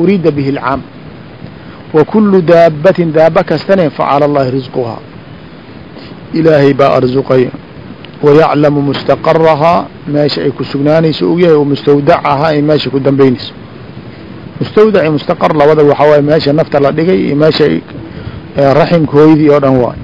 uriida bihi اlcaam wa kulu daabatin daaba kastane facala allahi risquhaa ilaahay baa arsuqaya wayaclamu mustaqarahaa meesha ay ku sugnaanayso og yahay mustawdacahaa ay meesha ku dambaynayso mustawdac iyo mustaqar labada waxaa waaye meesha nafta la dhigay iyo meesha raximka hooydii oo dhan waay